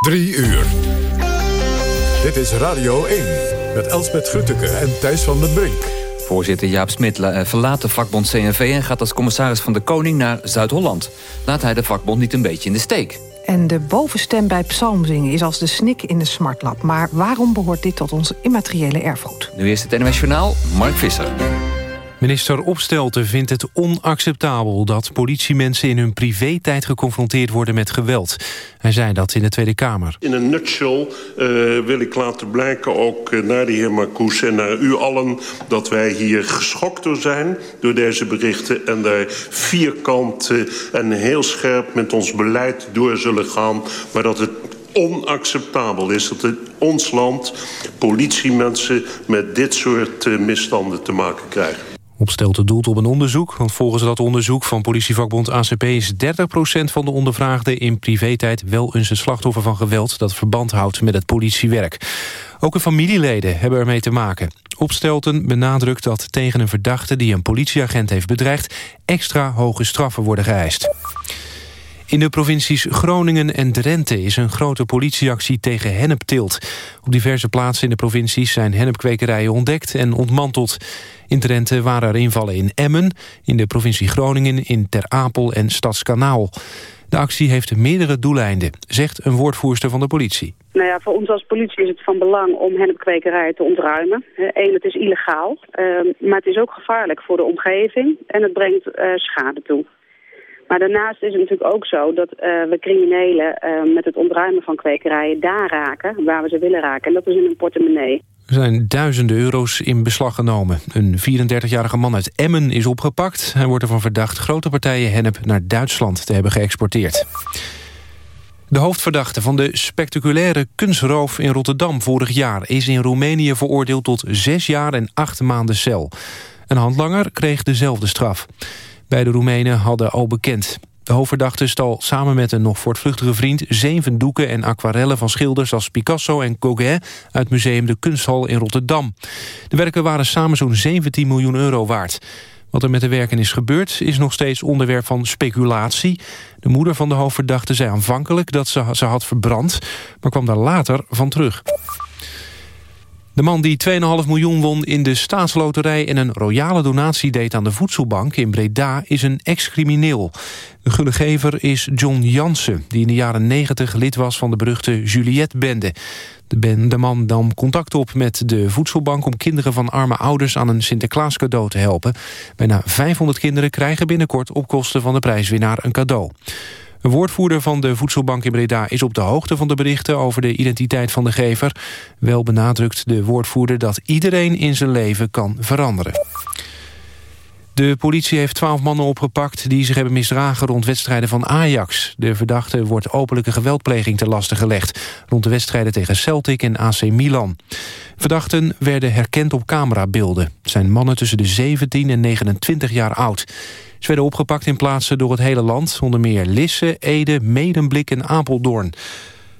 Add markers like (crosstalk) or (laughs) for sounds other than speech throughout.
Drie uur. Dit is Radio 1 met Elsbeth Grutteke en Thijs van den Brink. Voorzitter Jaap Smit eh, verlaat de vakbond CNV... en gaat als commissaris van de Koning naar Zuid-Holland. Laat hij de vakbond niet een beetje in de steek. En de bovenstem bij psalmzingen is als de snik in de smartlap. Maar waarom behoort dit tot ons immateriële erfgoed? Nu is het NMS Journaal, Mark Visser. Minister Opstelten vindt het onacceptabel dat politiemensen in hun privé-tijd geconfronteerd worden met geweld. Hij zei dat in de Tweede Kamer. In een nutshell uh, wil ik laten blijken, ook uh, naar de heer Marcoes en naar u allen... dat wij hier geschokt zijn, door deze berichten... en daar vierkant uh, en heel scherp met ons beleid door zullen gaan... maar dat het onacceptabel is dat in ons land politiemensen met dit soort misstanden te maken krijgen. Opstelte doelt op een onderzoek, want volgens dat onderzoek van politievakbond ACP is 30% van de ondervraagden in privé-tijd wel eens een slachtoffer van geweld dat verband houdt met het politiewerk. Ook hun familieleden hebben ermee te maken. Opstelten benadrukt dat tegen een verdachte die een politieagent heeft bedreigd extra hoge straffen worden geëist. In de provincies Groningen en Drenthe is een grote politieactie tegen hennepteelt. Op diverse plaatsen in de provincies zijn hennepkwekerijen ontdekt en ontmanteld. In Drenthe waren er invallen in Emmen, in de provincie Groningen, in Ter Apel en Stadskanaal. De actie heeft meerdere doeleinden, zegt een woordvoerster van de politie. Nou ja, voor ons als politie is het van belang om hennepkwekerijen te ontruimen. Eén, het is illegaal, ehm, maar het is ook gevaarlijk voor de omgeving en het brengt uh, schade toe. Maar daarnaast is het natuurlijk ook zo dat uh, we criminelen uh, met het ontruimen van kwekerijen daar raken, waar we ze willen raken. En dat is in een portemonnee. Er zijn duizenden euro's in beslag genomen. Een 34-jarige man uit Emmen is opgepakt. Hij wordt ervan verdacht grote partijen hennep naar Duitsland te hebben geëxporteerd. De hoofdverdachte van de spectaculaire kunstroof in Rotterdam vorig jaar... is in Roemenië veroordeeld tot zes jaar en acht maanden cel. Een handlanger kreeg dezelfde straf. Beide Roemenen hadden al bekend. De hoofdverdachte stal samen met een nog voortvluchtige vriend... zeven doeken en aquarellen van schilders als Picasso en Gauguin... uit Museum de Kunsthal in Rotterdam. De werken waren samen zo'n 17 miljoen euro waard. Wat er met de werken is gebeurd is nog steeds onderwerp van speculatie. De moeder van de hoofdverdachte zei aanvankelijk dat ze ze had verbrand... maar kwam daar later van terug. De man die 2,5 miljoen won in de staatsloterij... en een royale donatie deed aan de voedselbank in Breda... is een ex-crimineel. De gullegever is John Jansen... die in de jaren 90 lid was van de beruchte Juliette-bende. De, de man nam contact op met de voedselbank... om kinderen van arme ouders aan een Sinterklaas cadeau te helpen. Bijna 500 kinderen krijgen binnenkort op kosten van de prijswinnaar een cadeau. Een woordvoerder van de Voedselbank in Breda is op de hoogte van de berichten over de identiteit van de gever. Wel benadrukt de woordvoerder dat iedereen in zijn leven kan veranderen. De politie heeft twaalf mannen opgepakt die zich hebben misdragen rond wedstrijden van Ajax. De verdachte wordt openlijke geweldpleging te lasten gelegd... rond de wedstrijden tegen Celtic en AC Milan. Verdachten werden herkend op camerabeelden. Het zijn mannen tussen de 17 en 29 jaar oud. Ze werden opgepakt in plaatsen door het hele land. Onder meer Lisse, Ede, Medemblik en Apeldoorn.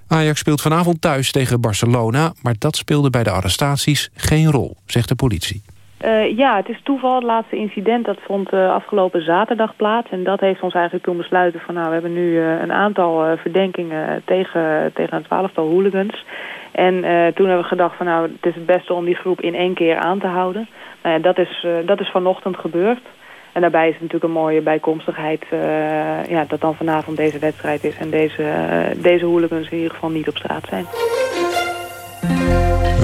Ajax speelt vanavond thuis tegen Barcelona... maar dat speelde bij de arrestaties geen rol, zegt de politie. Uh, ja, het is toeval. Het laatste incident dat vond uh, afgelopen zaterdag plaats. En dat heeft ons eigenlijk toen besluiten van... nou, we hebben nu uh, een aantal verdenkingen tegen, tegen een twaalftal hooligans. En toen hebben we gedacht van nou, het is het beste om die groep in één keer aan te houden. Nou dat is, dat is vanochtend gebeurd. En daarbij is het natuurlijk een mooie bijkomstigheid uh, ja, dat dan vanavond deze wedstrijd is. En deze, uh, deze hooligans in ieder geval niet op straat zijn.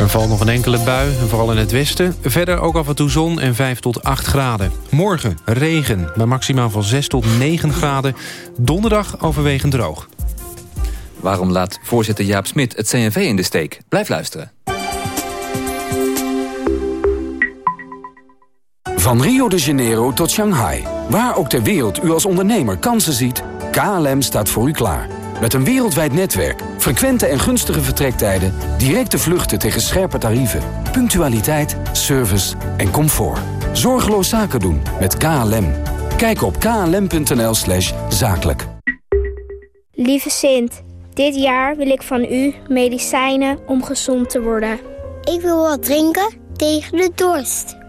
Er valt nog een enkele bui, vooral in het westen. Verder ook af en toe zon en 5 tot 8 graden. Morgen regen, met maximaal van 6 tot 9 graden. Donderdag overwegend droog. Waarom laat voorzitter Jaap Smit het CNV in de steek? Blijf luisteren. Van Rio de Janeiro tot Shanghai. Waar ook ter wereld u als ondernemer kansen ziet, KLM staat voor u klaar. Met een wereldwijd netwerk, frequente en gunstige vertrektijden... directe vluchten tegen scherpe tarieven, punctualiteit, service en comfort. Zorgeloos zaken doen met KLM. Kijk op klm.nl slash zakelijk. Lieve Sint, dit jaar wil ik van u medicijnen om gezond te worden. Ik wil wat drinken tegen de dorst.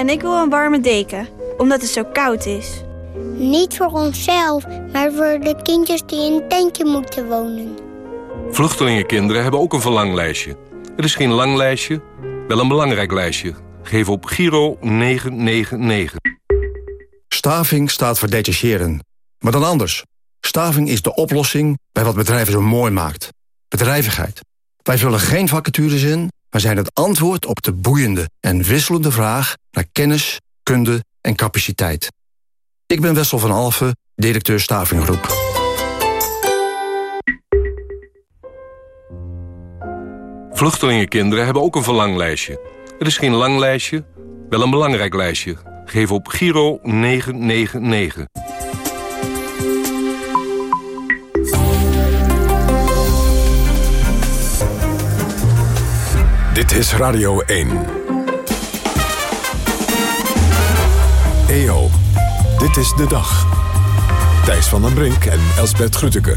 En ik wil een warme deken, omdat het zo koud is. Niet voor onszelf, maar voor de kindjes die in een tentje moeten wonen. Vluchtelingenkinderen hebben ook een verlanglijstje. Het is geen lang lijstje, wel een belangrijk lijstje. Geef op Giro 999. Staving staat voor detacheren. Maar dan anders. Staving is de oplossing bij wat bedrijven zo mooi maakt. Bedrijvigheid. Wij vullen geen vacatures in, maar zijn het antwoord op de boeiende en wisselende vraag naar kennis, kunde en capaciteit. Ik ben Wessel van Alfen, directeur Stavinggroep. Vluchtelingenkinderen hebben ook een verlanglijstje. Het is geen lang lijstje, wel een belangrijk lijstje. Geef op Giro 999. Dit is Radio 1. EO, dit is de dag. Thijs van den Brink en Elsbert Grütke.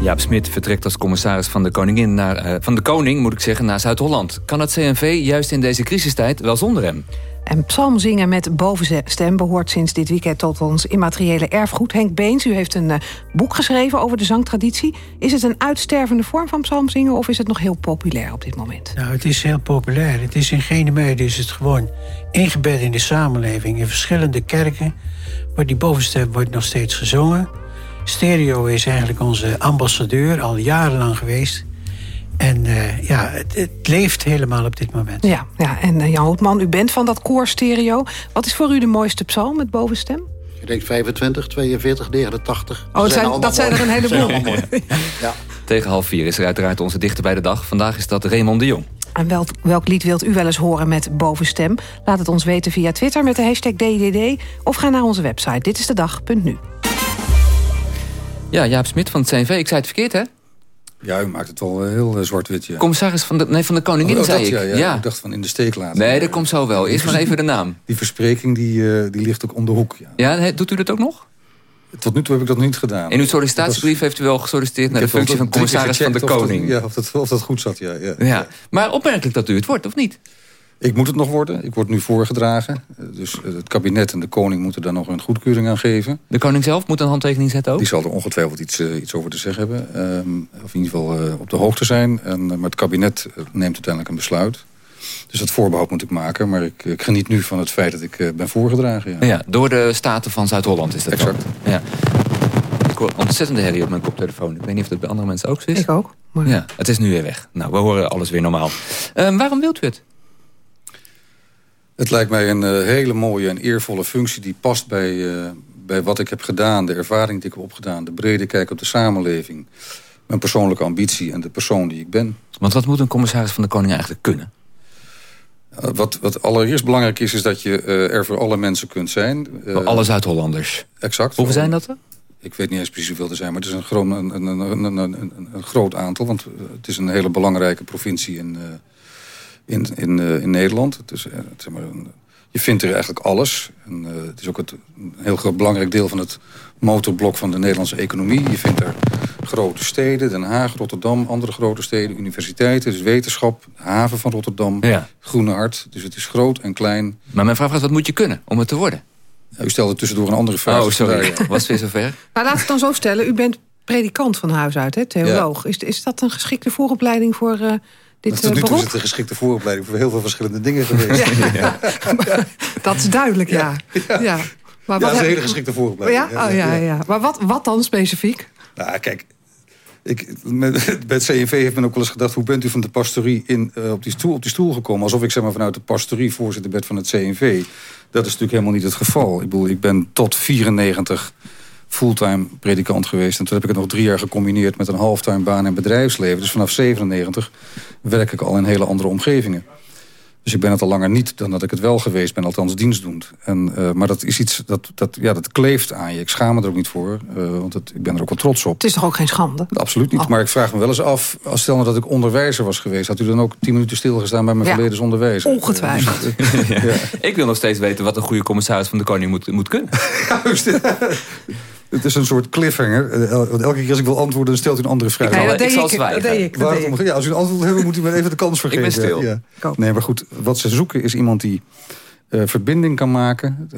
Jaap Smit vertrekt als commissaris van de, koningin naar, uh, van de koning moet ik zeggen, naar Zuid-Holland. Kan het CNV juist in deze crisistijd wel zonder hem? En psalmzingen met bovenstem behoort sinds dit weekend tot ons immateriële erfgoed. Henk Beens, u heeft een uh, boek geschreven over de zangtraditie. Is het een uitstervende vorm van psalmzingen of is het nog heel populair op dit moment? Nou, het is heel populair. Het is in geen mede is het gewoon ingebed in de samenleving. In verschillende kerken wordt die bovenstem wordt nog steeds gezongen. Stereo is eigenlijk onze ambassadeur, al jarenlang geweest. En uh, ja, het, het, leeft helemaal op dit moment. Ja, ja. en uh, Jan Houtman, u bent van dat koor stereo. Wat is voor u de mooiste psalm met bovenstem? Ik denk 25, 42, 89. Oh, dat zijn, dat zijn er een heleboel. (laughs) ja. Tegen half vier is er uiteraard onze dichter bij de dag. Vandaag is dat Raymond de Jong. En welk, welk lied wilt u wel eens horen met bovenstem? Laat het ons weten via Twitter met de hashtag DDD... of ga naar onze website ditistedag.nu. Ja, Jaap Smit van het CNV. Ik zei het verkeerd, hè? Ja, u maakt het wel heel uh, zwart-wit, ja. Commissaris van de, nee, van de koningin, oh, zei dat, ik. Ja, ja, ja, Ik dacht van in de steek laten. Nee, dat komt zo wel. Eerst maar even de naam. Die verspreking die, uh, die ligt ook om de hoek. Ja. ja, doet u dat ook nog? Tot nu toe heb ik dat niet gedaan. In uw sollicitatiebrief heeft u wel gesolliciteerd... naar de functie van commissaris van de koning. Of dat, ja, of dat, of dat goed zat, ja, ja. ja. Maar opmerkelijk dat u het wordt, of niet? Ik moet het nog worden. Ik word nu voorgedragen. Dus het kabinet en de koning moeten daar nog een goedkeuring aan geven. De koning zelf moet een handtekening zetten ook? Die zal er ongetwijfeld iets, uh, iets over te zeggen hebben. Um, of in ieder geval uh, op de hoogte zijn. En, uh, maar het kabinet neemt uiteindelijk een besluit. Dus dat voorbehoud moet ik maken. Maar ik, ik geniet nu van het feit dat ik ben voorgedragen. Ja. ja. door de Staten van Zuid-Holland is dat Exact. Ja. Ik hoor ontzettende herrie op mijn koptelefoon. Ik weet niet of dat bij andere mensen ook zo is. Ik ook. Maar... Ja, het is nu weer weg. Nou, we horen alles weer normaal. Um, waarom wilt u het? Het lijkt mij een uh, hele mooie en eervolle functie... die past bij, uh, bij wat ik heb gedaan, de ervaring die ik heb opgedaan... de brede kijk op de samenleving, mijn persoonlijke ambitie... en de persoon die ik ben. Want wat moet een commissaris van de Koning eigenlijk kunnen? Uh, wat, wat allereerst belangrijk is, is dat je er voor alle mensen kunt zijn. voor alle Zuid-Hollanders? Exact. Hoeveel zijn dat er? Ik weet niet eens precies hoeveel er zijn, maar het is een, groot, een, een, een, een, een groot aantal. Want het is een hele belangrijke provincie in in, in, uh, in Nederland. Het is, uh, zeg maar, een, je vindt er eigenlijk alles. En, uh, het is ook het, een heel groot belangrijk deel van het motorblok van de Nederlandse economie. Je vindt er grote steden, Den Haag, Rotterdam, andere grote steden, universiteiten, dus wetenschap, haven van Rotterdam, ja. Groene Hart. Dus het is groot en klein. Maar mijn vraag was, wat moet je kunnen om het te worden? U stelde tussendoor een andere vraag. Oh, sorry. (laughs) Was weer zover? Maar laat het dan zo stellen. U bent predikant van huis uit, hè? theoloog. Ja. Is, is dat een geschikte vooropleiding voor... Uh, dit, tot nu toe is het een geschikte vooropleiding voor heel veel verschillende dingen geweest. Ja. (laughs) Ja. (laughs) dat is duidelijk, ja. ja. ja. Maar wat dat is een hele geschikte vooropleiding. Ja? Oh, ja, ja. Maar wat, wat dan specifiek? Nou, kijk, ik, met, (laughs) bij het CNV heeft men ook wel eens gedacht... hoe bent u van de pastorie in, uh, op, die stoel, op die stoel gekomen? Alsof ik zeg maar, vanuit de pastorie voorzitter ben van het CNV. Dat is natuurlijk helemaal niet het geval. Ik bedoel, ik ben tot 94 fulltime predikant geweest. En toen heb ik het nog drie jaar gecombineerd met een halftime baan in bedrijfsleven. Dus vanaf 97 werk ik al in hele andere omgevingen. Dus ik ben het al langer niet dan dat ik het wel geweest ben, althans dienstdoend. En, uh, maar dat is iets, dat, dat, ja, dat kleeft aan je. Ik schaam me er ook niet voor, uh, want het, ik ben er ook wel trots op. Het is toch ook geen schande? Absoluut niet, oh. maar ik vraag me wel eens af... als stel nou dat ik onderwijzer was geweest... had u dan ook tien minuten stilgestaan bij mijn ja. verleden onderwijzer? Ongetwijfeld. (laughs) Ja. Ja. (laughs) Ik wil nog steeds weten wat een goede commissaris van de koning moet, moet kunnen. (laughs) Het is een soort cliffhanger. Elke keer als ik wil antwoorden, dan stelt u een andere vraag. Dat ik zal ik, zwijgen. Dat deed ik, dat deed ik. Ja, als u een antwoord wil hebben, moet u me even de kans vergeven. Ik ben stil. Ja. Nee, maar goed, wat ze zoeken is iemand die verbinding kan maken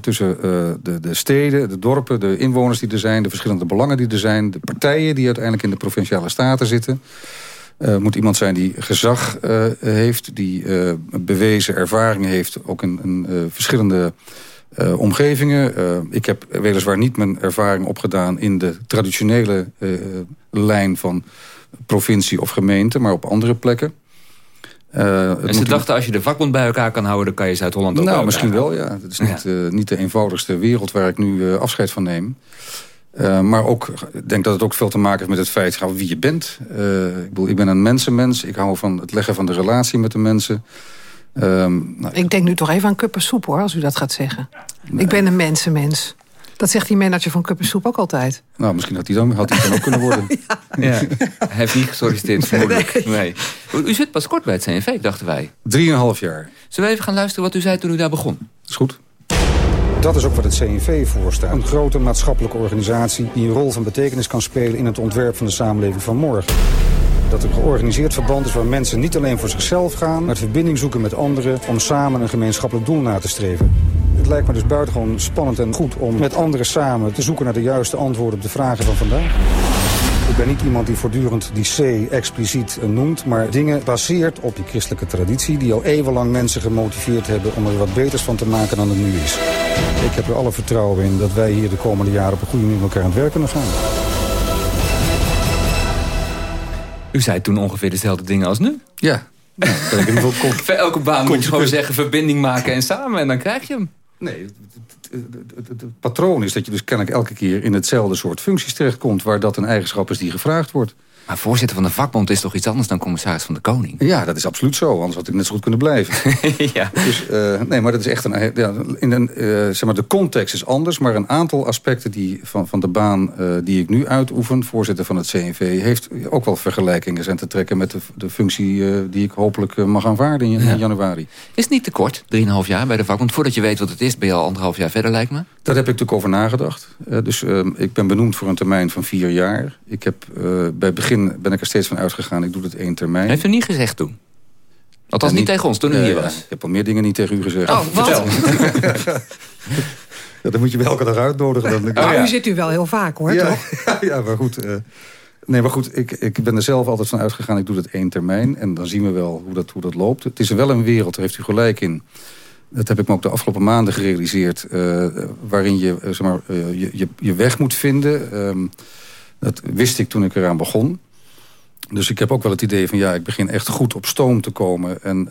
tussen de, de steden, de dorpen, de inwoners die er zijn, de verschillende belangen die er zijn, de partijen die uiteindelijk in de provinciale staten zitten. Uh, moet iemand zijn die gezag uh, heeft, die uh, bewezen ervaring heeft, ook in, in verschillende omgevingen. ik heb weliswaar niet mijn ervaring opgedaan in de traditionele lijn van provincie of gemeente, maar op andere plekken. en ze dachten, als je de vakbond bij elkaar kan houden... dan kan je Zuid-Holland ook Nou, misschien wel, ja. Dat is niet, ja. niet de eenvoudigste wereld waar ik nu afscheid van neem. Maar ook, ik denk dat het ook veel te maken heeft met het feit van wie je bent. Ik, bedoel, ik ben een mensenmens. Ik hou van het leggen van de relatie met de mensen. Um, nou, ik denk nu toch even aan kuppensoep hoor, als u dat gaat zeggen. Nee. Ik ben een mensenmens. Dat zegt die manager van kuppensoep ook altijd. Nou, misschien had hij dan, had hij dan ook kunnen worden. (laughs) ja. ja. Hij heeft niet gesolliciteerd, vermoedelijk. Nee. nee. U zit pas kort bij het CNV, dachten wij. Drieënhalf jaar. Zullen we even gaan luisteren wat u zei toen u daar begon? Is goed. Dat is ook wat het CNV voorstaat. Een grote maatschappelijke organisatie die een rol van betekenis kan spelen in het ontwerp van de samenleving van morgen. Dat een georganiseerd verband is waar mensen niet alleen voor zichzelf gaan... maar verbinding zoeken met anderen om samen een gemeenschappelijk doel na te streven. Het lijkt me dus buitengewoon spannend en goed om met anderen samen te zoeken naar de juiste antwoorden op de vragen van vandaag. Ik ben niet iemand die voortdurend die C expliciet noemt... maar dingen baseert op die christelijke traditie... die al eeuwenlang mensen gemotiveerd hebben om er wat beters van te maken dan het nu is. Ik heb er alle vertrouwen in dat wij hier de komende jaren... op een goede manier met elkaar aan het werk kunnen gaan. U zei toen ongeveer dezelfde dingen als nu? Ja. Nou, ik in ieder Voor elke baan moet je gewoon zeggen verbinding maken en samen... en dan krijg je hem. Nee, het patroon is dat je dus kennelijk elke keer in hetzelfde soort functies terechtkomt... waar dat een eigenschap is die gevraagd wordt. Maar voorzitter van de vakbond is toch iets anders dan commissaris van de Koning? Ja, dat is absoluut zo. Anders had ik net zo goed kunnen blijven. (laughs) ja. Dus, uh, nee, maar dat is echt een... Ja, in een uh, zeg maar, de context is anders, maar een aantal aspecten die, van, van de baan uh, die ik nu uitoefen... voorzitter van het CNV, heeft ook wel vergelijkingen zijn te trekken... met de, de functie die ik hopelijk mag aanvaarden in, ja. in, januari. Is het niet te kort, 3,5 jaar bij de vakbond? Voordat je weet wat het is, ben je al anderhalf jaar verder, lijkt me? Daar heb ik natuurlijk over nagedacht. dus ik ben benoemd voor een termijn van vier jaar. Ik heb bij begin ben ik er steeds van uitgegaan, ik doe het één termijn. Heeft u niet gezegd toen? Althans niet, niet tegen ons, toen u hier was. Ik heb al meer dingen niet tegen u gezegd. Oh, wat? (laughs) ja, dan moet je wel elke dag uitnodigen. Dan. Oh, ja. U zit u wel heel vaak, hoor, ja, toch? (laughs) ja, maar goed. Uh, nee, maar goed, ik, ik ben er zelf altijd van uitgegaan. Ik doe het één termijn. En dan zien we wel hoe dat, hoe dat loopt. Het is wel een wereld, daar heeft u gelijk in. Dat heb ik me ook de afgelopen maanden gerealiseerd. Uh, waarin je, uh, zeg maar, je, je, je, weg moet vinden. Um, dat wist ik toen ik eraan begon. Dus ik heb ook wel het idee van ja, ik begin echt goed op stoom te komen. En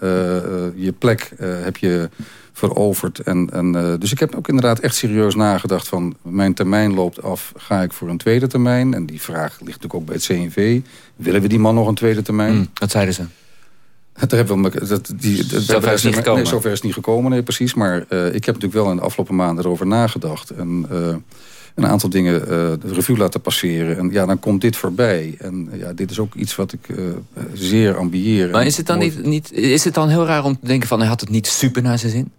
je plek heb je veroverd. En, en, dus ik heb ook inderdaad echt serieus nagedacht van... mijn termijn loopt af, ga ik voor een tweede termijn? En die vraag ligt natuurlijk ook bij het CNV. Willen we die man nog een tweede termijn? Mm, wat zeiden ze? (laughs) Daar hebben we, dat, die, dat, zover is niet gekomen. Nee, zover is het niet gekomen, nee, precies. Maar ik heb natuurlijk wel in de afgelopen maanden erover nagedacht. En een aantal dingen uh, de revue laten passeren. En ja, dan komt dit voorbij. En ja, dit is ook iets wat ik zeer ambieer. Maar is het, dan niet, niet, is het dan heel raar om te denken van... hij had het niet super naar zijn zin?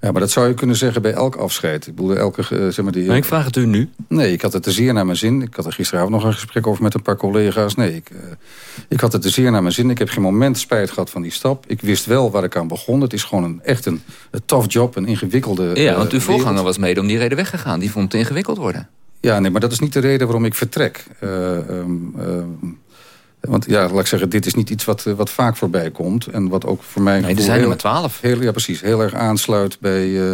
Ja, maar dat zou je kunnen zeggen bij elk afscheid. Ik bedoel, elke... Uh, zeg maar, die, maar ik vraag het u nu. Nee, ik had het te zeer naar mijn zin. Ik had er gisteravond nog een gesprek over met een paar collega's. Nee, ik, uh, ik had het te zeer naar mijn zin. Ik heb geen moment spijt gehad van die stap. Ik wist wel waar ik aan begon. Het is gewoon een, echt een, een tough job, een ingewikkelde Ja, want uw voorganger was mede om die reden weggegaan. Die vond het ingewikkeld worden. Ja, nee, maar dat is niet de reden waarom ik vertrek. Uh, um, um, want ja, laat ik zeggen, dit is niet iets wat, wat vaak voorbij komt. En wat ook voor mij... Nee, er zijn er maar twaalf. Heel, ja, precies. Heel erg aansluit bij, uh,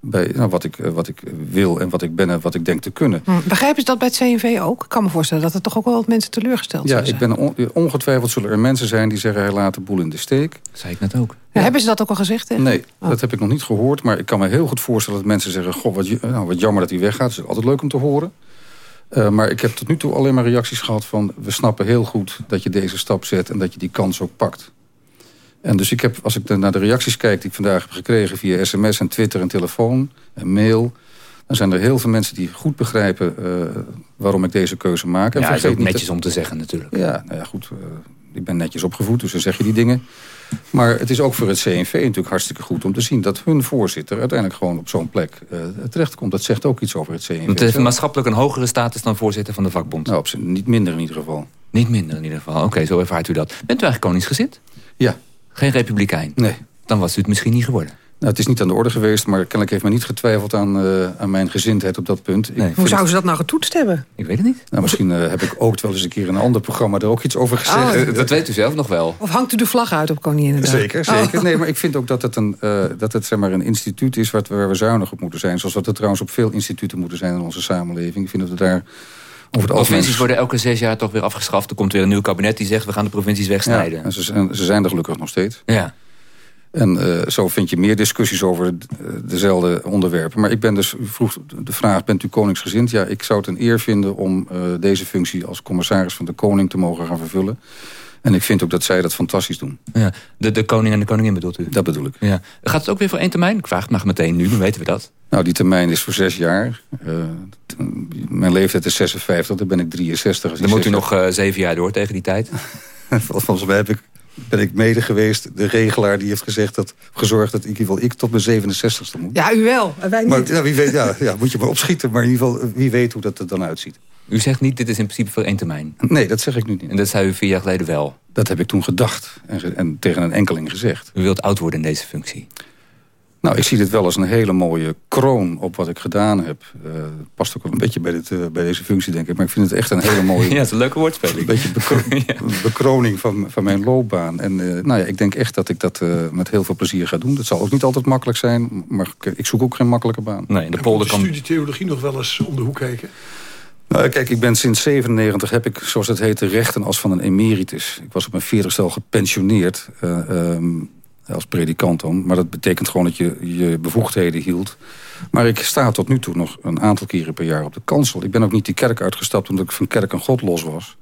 bij nou, wat, ik, wat ik wil en wat ik ben en wat ik denk te kunnen. Hm. Begrijpen ze dat bij het CNV ook? Ik kan me voorstellen dat er toch ook wel wat mensen teleurgesteld ja, zijn. Ja, ik ben on, ongetwijfeld zullen er mensen zijn die zeggen... hij laat de boel in de steek. Dat zei ik net ook. Ja, hebben ze dat ook al gezegd? Hè? Nee, oh. dat heb ik nog niet gehoord. Maar ik kan me heel goed voorstellen dat mensen zeggen... goh, wat, nou, wat jammer dat hij weggaat. Dat is altijd leuk om te horen. Uh, maar ik heb tot nu toe alleen maar reacties gehad van... we snappen heel goed dat je deze stap zet en dat je die kans ook pakt. En dus ik heb, als ik naar de reacties kijk die ik vandaag heb gekregen... via sms en Twitter en telefoon en mail... dan zijn er heel veel mensen die goed begrijpen uh, waarom ik deze keuze maak. En ja, is ook netjes om te zeggen natuurlijk. Ja, nou ja, goed. Uh, ik ben netjes opgevoed, dus dan zeg je die dingen. Maar het is ook voor het CNV natuurlijk hartstikke goed om te zien... dat hun voorzitter uiteindelijk gewoon op zo'n plek uh, terechtkomt. Dat zegt ook iets over het CNV. Het heeft maatschappelijk een hogere status dan voorzitter van de vakbond. Nou, op niet minder in ieder geval. Niet minder in ieder geval. Oké, okay, zo ervaart u dat. Bent u eigenlijk koningsgezind? Ja. Geen republikein? Nee. Dan was u het misschien niet geworden? Nou, het is niet aan de orde geweest, maar kennelijk heeft men niet getwijfeld aan, uh, aan mijn gezindheid op dat punt. Nee. Hoe zouden ze dat nou getoetst hebben? Ik weet het niet. Nou, misschien uh, heb ik ook wel eens een keer in een ander programma er ook iets over gezegd. Oh, dat weet u zelf nog wel. Of hangt u de vlag uit op Koninginnedag? Zeker, zeker. Oh. Nee, (laughs) maar ik vind ook dat het een, uh, dat het, zeg maar, een instituut is wat, waar we zuinig op moeten zijn. Zoals wat er trouwens op veel instituten moeten zijn in onze samenleving. Ik vind dat we daar over Provincies worden elke zes jaar toch weer afgeschaft. Er komt weer een nieuw kabinet die zegt we gaan de provincies wegsnijden. Ja, en ze, ze zijn er gelukkig nog steeds. Ja. En uh, zo vind je meer discussies over eh, dezelfde onderwerpen. Maar ik ben dus, u vroeg de vraag, bent u koningsgezind? Ja, ik zou het een eer vinden om uh, deze functie als commissaris van de koning te mogen gaan vervullen. En ik vind ook dat zij dat fantastisch doen. Ja, de, de koning en de koningin bedoelt u? Dat bedoel ik. Ja. Gaat het ook weer voor één termijn? Ik vraag het maar meteen nu, dan weten we dat. Nou, die termijn is voor zes jaar. Uh, mijn leeftijd is 56, dan ben ik 63. Dan moet u nog zeven jaar door tegen die tijd. (laughs) Volgens mij heb ik ben ik mede geweest. De regelaar die heeft gezegd dat, gezorgd dat ik, in ieder geval ik tot mijn 67ste moet. Ja, u wel. Wij niet. Maar, ja, wie weet, ja, ja, moet je maar opschieten. Maar in ieder geval, wie weet hoe dat er dan uitziet. U zegt niet, dit is in principe voor één termijn? Nee, dat zeg ik nu niet. En dat zei u vier jaar geleden wel? Dat heb ik toen gedacht en, en tegen een enkeling gezegd. U wilt oud worden in deze functie? Nou, ik zie dit wel als een hele mooie kroon op wat ik gedaan heb. Uh, past ook wel een beetje bij, dit, uh, bij deze functie, denk ik. Maar ik vind het echt een hele mooie... (laughs) ja, het is een leuke woordspeling. Een beetje bekro (laughs) ja. bekroning van, van mijn loopbaan. En uh, nou ja, ik denk echt dat ik dat met heel veel plezier ga doen. Dat zal ook niet altijd makkelijk zijn, maar ik zoek ook geen makkelijke baan. Nee, de polder kan... studie theologie nog wel eens om de hoek kijken? Nou, kijk, ik ben sinds 97 heb ik, zoals het heet, de rechten als van een emeritus. Ik was op mijn 40 al gepensioneerd. Um, als predikant dan. Maar dat betekent gewoon dat je je bevoegdheden hield. Maar ik sta tot nu toe nog een aantal keren per jaar op de kansel. Ik ben ook niet die kerk uitgestapt omdat ik van kerk en God los was.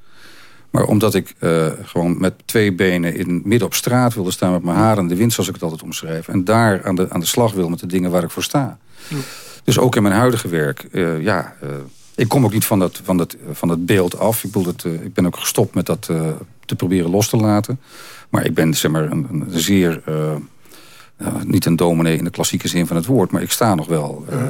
Maar omdat ik uh, gewoon met twee benen in, midden op straat wilde staan... met mijn haren in de wind, zoals ik het altijd omschrijf. En daar aan de, aan de slag wil met de dingen waar ik voor sta. Ja. Dus ook in mijn huidige werk, uh, ja... Uh, ik kom ook niet van dat, van dat, van dat beeld af. Ik, bedoel dat, ik ben ook gestopt met dat te proberen los te laten. Maar ik ben zeg maar, een, een zeer... Uh, uh, niet een dominee in de klassieke zin van het woord... maar ik sta nog wel uh,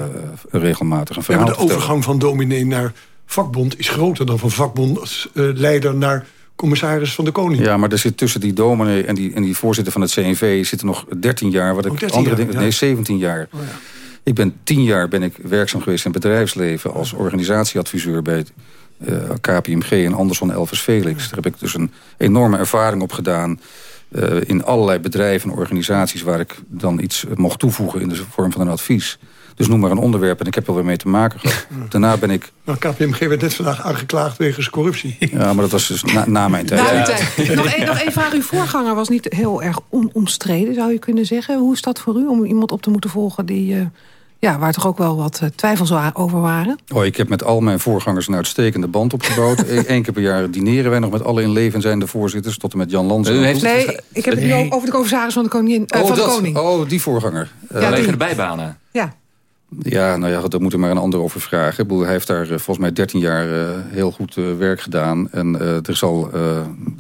regelmatig een verhaal ja, de overgang van dominee naar vakbond is groter dan van vakbondleider naar commissaris van de koning. Ja, maar er zit tussen die dominee en die, en die voorzitter van het CNV... zitten nog 13 jaar, wat ik oh, andere jaar, dingen... Ja. Nee, 17 jaar. Oh, ja. Ik ben 10 jaar ben ik werkzaam geweest in het bedrijfsleven... als organisatieadviseur bij het KPMG en Anderson Elvis Felix. Daar heb ik dus een enorme ervaring op gedaan... Uh, in allerlei bedrijven en organisaties... waar ik dan iets mocht toevoegen in de vorm van een advies. Dus noem maar een onderwerp en ik heb er weer mee te maken gehad. (laughs) Daarna ben ik... Nou, KPMG werd net vandaag aangeklaagd wegens corruptie. Ja, maar dat was dus na, na mijn tijd. Na uw tijd. nog, één, nog één vraag. Uw voorganger was niet heel erg onomstreden, zou je kunnen zeggen. Hoe is dat voor u om iemand op te moeten volgen die... Uh ja, waar toch ook wel wat uh, twijfels over waren? Oh, ik heb met al mijn voorgangers een uitstekende band opgebouwd. (laughs) Eén keer per jaar dineren wij nog met alle in leven zijnde voorzitters... tot en met Jan Lans. Nee, ik heb het nu over de commissaris van de, koningin, uh, oh, van dat, de koning. Oh, die voorganger. Uh, ja, Vanwege de bijbanen. Ja. Ja, nou ja, daar moet er maar een ander over vragen. Hij heeft daar volgens mij 13 jaar uh, heel goed uh, werk gedaan. En er zal,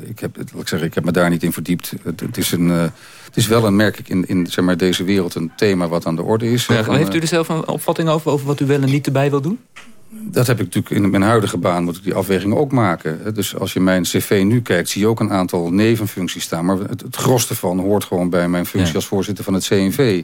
ik, heb, ik, zeg, ik heb me daar niet in verdiept. Het, het is, een, het is wel een, merk ik, in, in zeg maar, deze wereld een thema wat aan de orde is. Ja, heeft u er zelf een opvatting over, over wat u wel en niet erbij wil doen? Dat heb ik natuurlijk in mijn huidige baan, moet ik die afweging ook maken. Dus als je mijn cv nu kijkt, zie je ook een aantal nevenfuncties staan. Maar het, het gros ervan hoort gewoon bij mijn functie ja. als voorzitter van het CNV.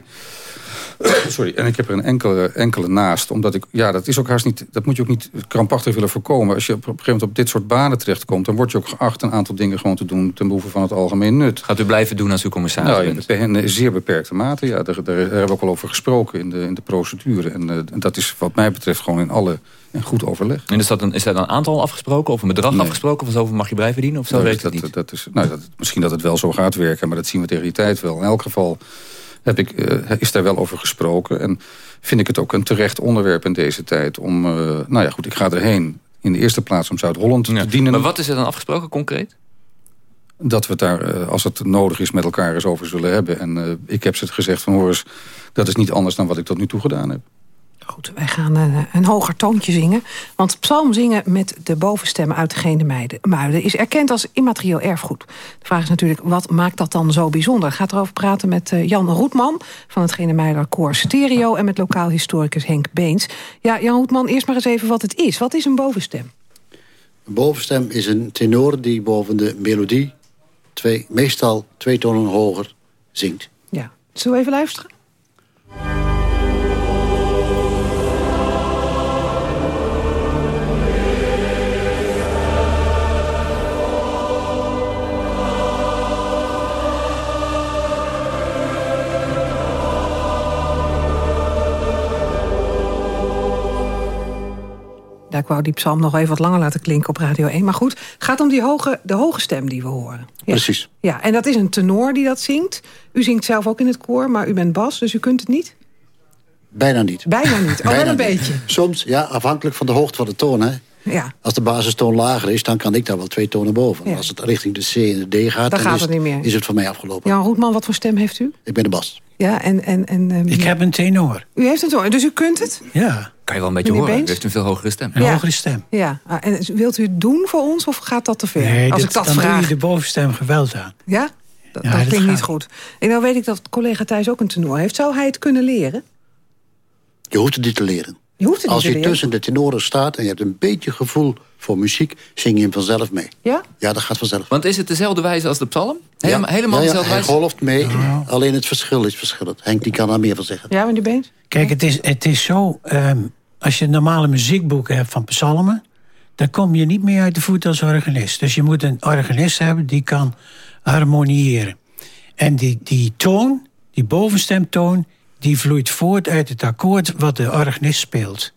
(coughs) Sorry, en ik heb er een enkele, enkele naast. Omdat ik, ja, dat is ook haast niet, dat moet je ook niet krampachtig willen voorkomen. Als je op een gegeven moment op dit soort banen terechtkomt, dan word je ook geacht een aantal dingen gewoon te doen ten behoeve van het algemeen nut. Gaat u blijven doen als u commissaris nou, bent? In een zeer beperkte mate, ja. Daar, daar, hebben we ook al over gesproken in de, in de procedure. En, uh, en dat is wat mij betreft gewoon in alle en goed overleg. En is dat een, is dat een aantal afgesproken of een bedrag nee. afgesproken? Of zoveel mag je blijven dienen? Of zo nee, weet dat, niet? Dat is, nou, dat, misschien dat het wel zo gaat werken, maar dat zien we tegen die tijd wel. In elk geval heb ik, uh, is daar wel over gesproken. En vind ik het ook een terecht onderwerp in deze tijd. Om, uh, nou ja goed, ik ga erheen in de eerste plaats om Zuid-Holland ja. te dienen. Maar wat is er dan afgesproken concreet? Dat we het daar, uh, als het nodig is, met elkaar eens over zullen hebben. En ik heb ze het gezegd van, hoor eens, dat is niet anders dan wat ik tot nu toe gedaan heb. Goed, wij gaan een, een hoger toontje zingen. Want psalm zingen met de bovenstemmen uit de Gene Muiden... is erkend als immaterieel erfgoed. De vraag is natuurlijk, wat maakt dat dan zo bijzonder? Ik ga erover praten met uh, Jan Roetman van het Gene Muider Koor Stereo... en met lokaal historicus Henk Beens. Ja, Jan Roetman, eerst maar eens even wat het is. Wat is een bovenstem? Een bovenstem is een tenor die boven de melodie... Twee, meestal twee tonen hoger zingt. Ja, zullen we even luisteren? Ja, ik wou die psalm nog even wat langer laten klinken op Radio 1. Maar goed, het gaat om die hoge, de hoge stem die we horen. Ja. Precies. Ja, en dat is een tenor die dat zingt. U zingt zelf ook in het koor, maar u bent bas, dus u kunt het niet? Bijna niet. Bijna niet, oh, wel een beetje. Soms, ja, afhankelijk van de hoogte van de toon. Hè. Ja. Als de basistoon lager is, dan kan ik daar wel twee tonen boven. Ja. Als het richting de C en de D gaat, Dan gaat is, het niet meer. is het voor mij afgelopen. Jan Roetman, wat voor stem heeft u? Ik ben de bas. Ja, en... en, en ehm, Ik heb een tenor. U heeft een tenor, dus u kunt het? Ja. Kan je wel een beetje Meneer horen. Beens? U heeft een veel hogere stem. Een Ja. hogere stem. Ja, ah, en wilt u het doen voor ons of gaat dat te ver? Nee, Als dit- ik dat dan vraag. doe je de bovenstem geweld aan. Ja? Dat, Ja, dat dat klinkt niet goed. En nou weet ik dat collega Thijs ook een tenor heeft. Zou hij het kunnen leren? Je hoeft het niet te leren. Je hoeft het Als je tussen de tenoren staat en je hebt een beetje gevoel voor muziek... zing je hem vanzelf mee. Ja? Ja, dat gaat vanzelf. Want is het dezelfde wijze als de psalm? Helemaal, helemaal ja, ja, dezelfde hij wijze? golft mee, alleen het verschil is verschillend. Henk die kan daar meer van zeggen. Ja, meneer Beens? Kijk, het is, het is zo... ehm, als je normale muziekboeken hebt van psalmen... dan kom je niet meer uit de voet als organist. Dus je moet een organist hebben die kan harmoniëren. En die, die toon, die bovenstemtoon... die vloeit voort uit het akkoord wat de organist speelt.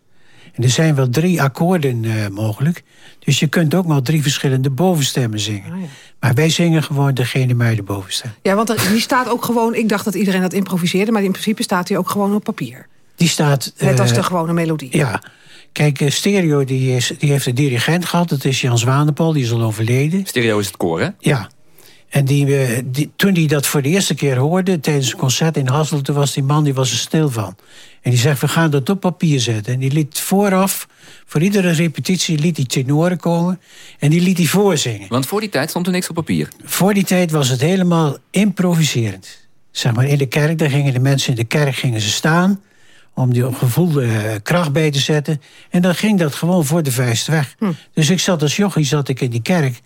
En er zijn wel drie akkoorden eh, mogelijk. Dus je kunt ook maar drie verschillende bovenstemmen zingen. Ah, Maar wij zingen gewoon degene met de bovenstem. Ja, want er, die staat ook gewoon... Ik dacht dat iedereen dat improviseerde... maar in principe staat hij ook gewoon op papier. Die staat... Net als eh, de gewone melodie. Ja. Kijk, eh, Stereo die is, die heeft een dirigent gehad. Dat is Jan Zwanenpol, die is al overleden. Stereo is het koor, hè? Ja. En die, eh, die, toen hij dat voor de eerste keer hoorde... tijdens een concert in Hasselt... toen was die man die was er stil van. En die zegt, we gaan dat op papier zetten. En die liet vooraf, voor iedere repetitie... liet die tenoren komen. En die liet die voorzingen. Want voor die tijd stond er niks op papier. Voor die tijd was het helemaal improviserend. Zeg maar, in de kerk, daar gingen de mensen in de kerk gingen ze staan... om die gevoelde eh, kracht bij te zetten. En dan ging dat gewoon voor de vuist weg. Dus ik zat als jochie zat ik in die kerk...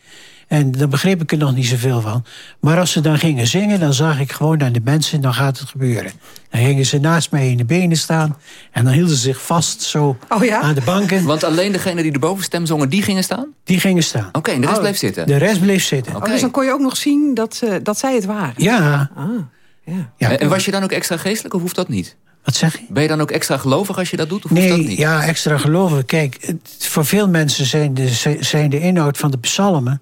En daar begreep ik er nog niet zoveel van. Maar als ze dan gingen zingen, dan zag ik gewoon naar de mensen... dan gaat het gebeuren. Dan gingen ze naast mij in de benen staan... en dan hielden ze zich vast zo Oh ja? aan de banken. Want alleen degene die de bovenstem zongen, die gingen staan? Die gingen staan. Oké, en de rest Oh. bleef zitten? De rest bleef zitten. Oh, dus dan kon je ook nog zien dat, ze, dat zij het waren. Ja. Ah, ja. Ja. En, en was je dan ook extra geestelijk of hoeft dat niet? Wat zeg je? Ben je dan ook extra gelovig als je dat doet? Of hoeft dat Nee, niet? ja, extra geloven. Kijk, het- voor veel mensen zijn de, zijn de inhoud van de psalmen...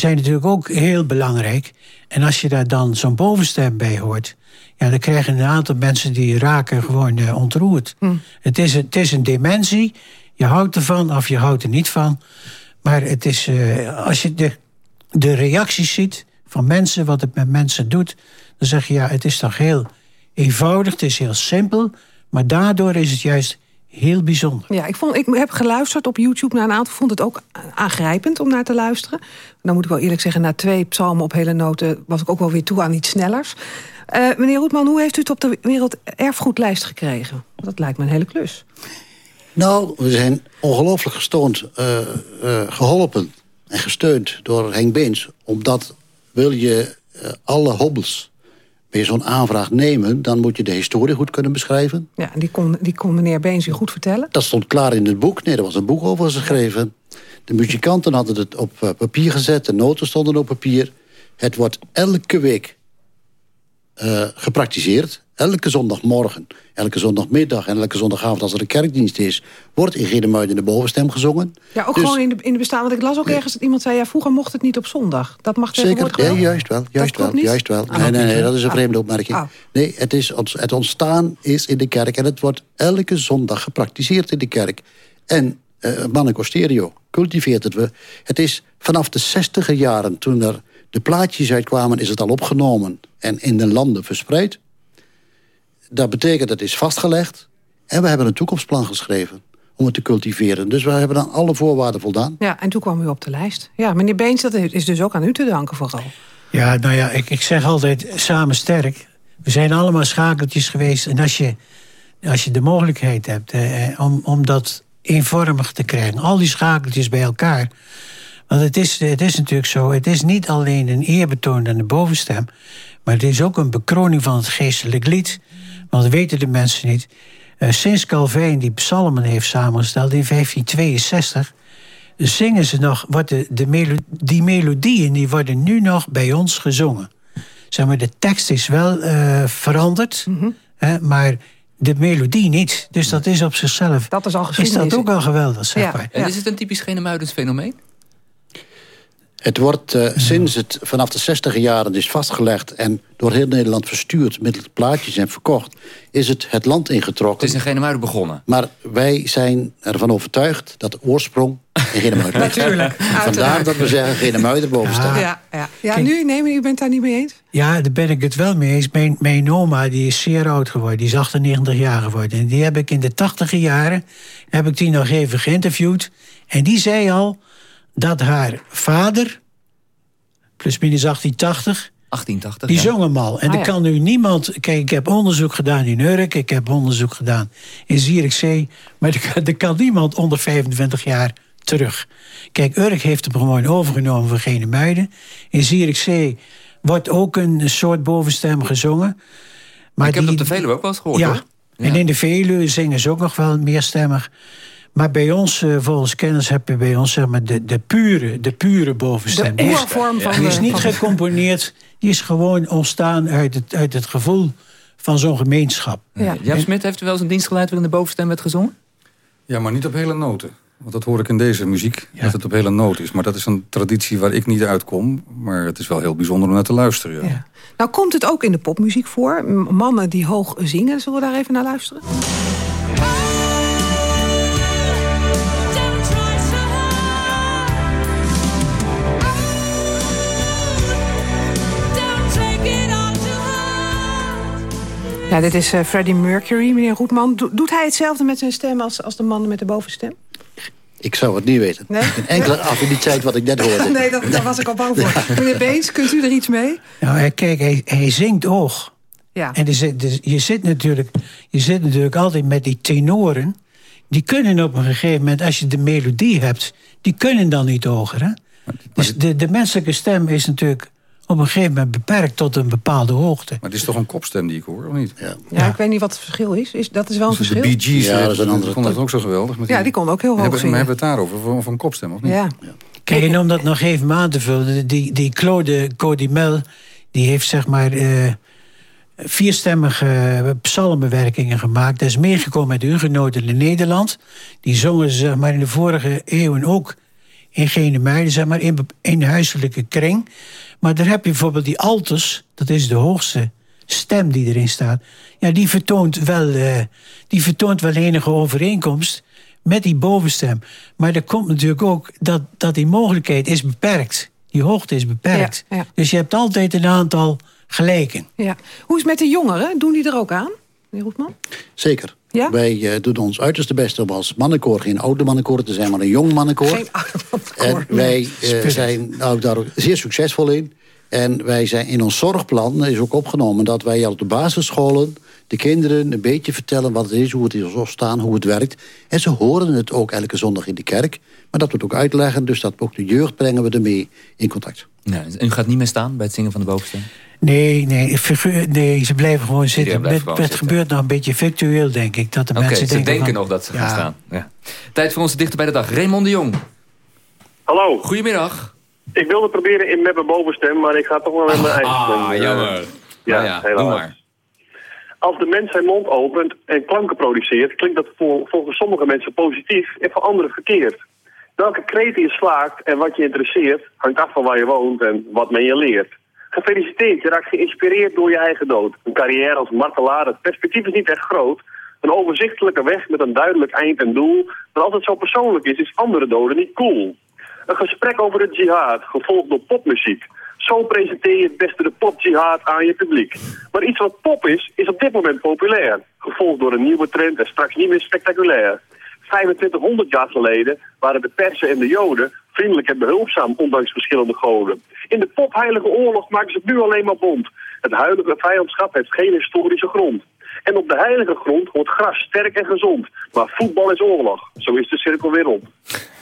zijn natuurlijk ook heel belangrijk. En als je daar dan zo'n bovenstem bij hoort... Ja, dan krijgen een aantal mensen die raken gewoon eh, ontroerd. Het, is, een- het is een dimensie. Je houdt ervan of je houdt er niet van. Maar het is, eh, als je de, de reacties ziet van mensen... wat het met mensen doet... dan zeg je, ja, het is toch heel eenvoudig. Het is heel simpel. Maar daardoor is het juist heel bijzonder. Ja, ik, vond, ik heb geluisterd op YouTube naar een aantal. vond het ook aangrijpend om naar te luisteren. Dan moet ik wel eerlijk zeggen, na twee psalmen op hele noten... was ik ook wel weer toe aan iets snellers. Eh, meneer Roetman, hoe heeft u het op de werelderfgoedlijst gekregen? Dat lijkt me een hele klus. Nou, we zijn ongelooflijk gestoond, eh, eh, geholpen en gesteund door Henk Beens. Omdat wil je alle hobbels bij zo'n aanvraag nemen... dan moet je de historie goed kunnen beschrijven. Ja, die kon, die kon meneer Beens u goed vertellen. Dat stond klaar in het boek. Nee, er was een boek over geschreven. De muzikanten hadden het op eh, papier gezet. De noten stonden op papier. Het wordt elke week eh, gepraktiseerd. Elke zondagmorgen, elke zondagmiddag en elke zondagavond... als er een kerkdienst is, wordt in Gedemuiden de bovenstem gezongen. Ja, ook Dus- gewoon in de, in de bestaan. Want ik las ook ergens dat iemand zei... ja, vroeger mocht het niet op zondag. Dat mag Zeker, tegenwoordig wel? juist wel. Juist wel, juist wel. Ah, nee, nee, nee, dat is een Ah. vreemde opmerking. Ah. Nee, het, is, het ontstaan is in de kerk en het wordt elke zondag gepraktiseerd in de kerk. En uh, Manneko Stereo cultiveert het we. Het is vanaf de zestiger jaren, toen er de plaatjes uitkwamen... is het al opgenomen en in de landen verspreid. Dat betekent, het is vastgelegd. En we hebben een toekomstplan geschreven om het te cultiveren. Dus we hebben aan alle voorwaarden voldaan. Ja, en toen kwam u op de lijst. Ja, meneer Beens, dat is dus ook aan u te danken vooral. Ja, nou ja, ik, ik zeg altijd samen sterk. We zijn allemaal schakeltjes geweest. En als je, als je de mogelijkheid hebt eh, om, om dat eenvormig te krijgen... al die schakeltjes bij elkaar... Want het is, het is natuurlijk zo, het is niet alleen een eerbetoon aan de bovenstem... maar het is ook een bekroning van het geestelijk lied. Want dat weten de mensen niet. Uh, sinds Calvijn die psalmen heeft samengesteld in 1562... zingen ze nog, de, de melo die melodieën die worden nu nog bij ons gezongen. Zeg maar, de tekst is wel uh, veranderd... Mhm. hè, maar de melodie niet. Dus dat is op zichzelf... Dat is al Is dat ook al geweldig, zeg Ja. maar. En is het een typisch Genemuidens fenomeen? Het wordt eh, sinds het vanaf de 60 jaren is vastgelegd... en door heel Nederland verstuurd middels plaatjes en verkocht... is het het land ingetrokken. Het is in Genemuiden begonnen. Maar wij zijn ervan overtuigd dat de oorsprong in Genemuiden ligt. (laughs) Natuurlijk, Vandaar dat we zeggen Genemuiden boven staan. Ja, ja. ja nu, nee, maar u bent daar niet mee eens? Ja, daar ben ik het wel mee eens. Mijn, mijn oma die is zeer oud geworden. Die is 98 jaar geworden. En die heb ik in de 80 jaren... heb ik die nog even geïnterviewd. En die zei al dat haar vader... plus minus 1880... 1880, Die ja. zong hem al. En Ah, er ja. kan nu niemand... Kijk, ik heb onderzoek gedaan in Urk. Ik heb onderzoek gedaan in Zierikzee. Maar er kan, er kan niemand onder 25 jaar terug. Kijk, Urk heeft hem gewoon overgenomen van Gene Muiden. In Zierikzee wordt ook een soort bovenstem gezongen. Maar ik heb die- het op de Veluwe ook wel eens gehoord, ja. hoor. En in de Veluwe zingen ze ook nog wel meerstemmig. Maar bij ons, eh, volgens kennis, heb je bij ons zeg maar, de, de, pure, de pure bovenstem. De Die is- oervorm van Die is niet gecomponeerd. Die is gewoon ontstaan uit het, uit het gevoel van zo'n gemeenschap. Ja. Jaap Smit, heeft u wel eens een dienst geleid waarin de bovenstem werd gezongen? Ja, maar niet op hele noten. Want dat hoor ik in deze muziek, dat het op hele noten is. Maar dat is een traditie waar ik niet uitkom. Maar het is wel heel bijzonder om naar te luisteren. Ja. Nou komt het ook in de popmuziek voor. Mannen die hoog zingen. Zullen we daar even naar luisteren? Ja, dit is eh, Freddie Mercury, meneer Roetman. Do- doet hij hetzelfde met zijn stem als, als de mannen met de bovenstem? Ik zou het niet weten. Nee? Een enkele affiniteit wat ik net hoorde. (laughs) nee, dat, daar was ik al bang voor. Meneer Beens, kunt u er iets mee? Nou, hij- kijk, hij, hij zingt oog. Ja. En er zit, dus je, zit natuurlijk, je zit natuurlijk altijd met die tenoren. Die kunnen op een gegeven moment, als je de melodie hebt... die kunnen dan niet hoger. Hè? Dus de, de menselijke stem is natuurlijk op een gegeven moment beperkt tot een bepaalde hoogte. Maar het is toch een kopstem die ik hoor, of niet? Ja. Ja, ik weet niet wat het verschil is. is dat is wel een Dus de verschil. Bee Gees, Ja, dat is een die andere vonden dat ook zo geweldig. met Ja, die kon ook heel hoog hebben, zingen. Maar hebben we het daarover, van, van kopstem, of niet? Ja. Kijk, en om dat nog even aan te vullen... die, die Claude Codimel, die heeft zeg maar... eh, vierstemmige psalmenwerkingen gemaakt. Dat is meegekomen met de hugenoten in Nederland. Die zongen ze zeg maar, in de vorige eeuwen ook in Genemuiden, zeg maar, in, in huiselijke kring. Maar daar heb je bijvoorbeeld die altus, dat is de hoogste stem die erin staat. Ja, die vertoont wel, eh, die vertoont wel enige overeenkomst met die bovenstem. Maar er komt natuurlijk ook dat, dat die mogelijkheid is beperkt. Die hoogte is beperkt. Ja, ja. Dus je hebt altijd een aantal gelijken. Ja. Hoe is het met de jongeren? Doen die er ook aan, meneer Roetman? Zeker. Ja? Wij eh, doen ons uiterste best om als mannenkoor geen oude mannenkoor te zijn, maar een jong mannenkoor. Geen En wij eh, zijn nou, daar ook zeer succesvol in. En wij zijn in ons zorgplan is ook opgenomen dat wij al op de basisscholen de kinderen een beetje vertellen wat het is, hoe het is ontstaan, hoe het werkt. En ze horen het ook elke zondag in de kerk. Maar dat moet ook uitleggen, dus dat ook de jeugd brengen we ermee in contact. Ja, en u gaat niet meer staan bij het zingen van de bovenstem? Nee, nee, figuur, nee ze blijven gewoon zitten. Het, gewoon het zitten. gebeurt nog een beetje virtueel, denk ik. Dat de Oké, mensen ze denken, denken, van- nog dat ze gaan staan. Ja. Tijd voor onze dichter bij de dag. Raymond de Jong. Hallo. Goedemiddag. Ik wilde proberen in met mijn bovenstem, maar ik ga toch wel met mijn eigen stem. Ah, eh, jammer. Ja, Nou ja, doe maar. Als de mens zijn mond opent en klanken produceert, klinkt dat voor, volgens sommige mensen positief en voor anderen verkeerd. Welke kreten je slaakt en wat je interesseert, hangt af van waar je woont en wat men je leert. Gefeliciteerd, je raakt geïnspireerd door je eigen dood. Een carrière als martelaar, het perspectief is niet echt groot. Een overzichtelijke weg met een duidelijk eind en doel. Maar als het zo persoonlijk is, is andere doden niet cool. Een gesprek over het jihad, gevolgd door popmuziek. Zo presenteer je het beste de popjihad aan je publiek. Maar iets wat pop is, is op dit moment populair. Gevolgd door een nieuwe trend en straks niet meer spectaculair. 2500 jaar geleden waren de Persen en de Joden vriendelijk en behulpzaam, ondanks verschillende goden. In de popheilige oorlog maken ze het nu alleen maar bond. Het huidige vijandschap heeft geen historische grond. En op de heilige grond wordt gras sterk en gezond. Maar voetbal is oorlog. Zo is de cirkel weer rond.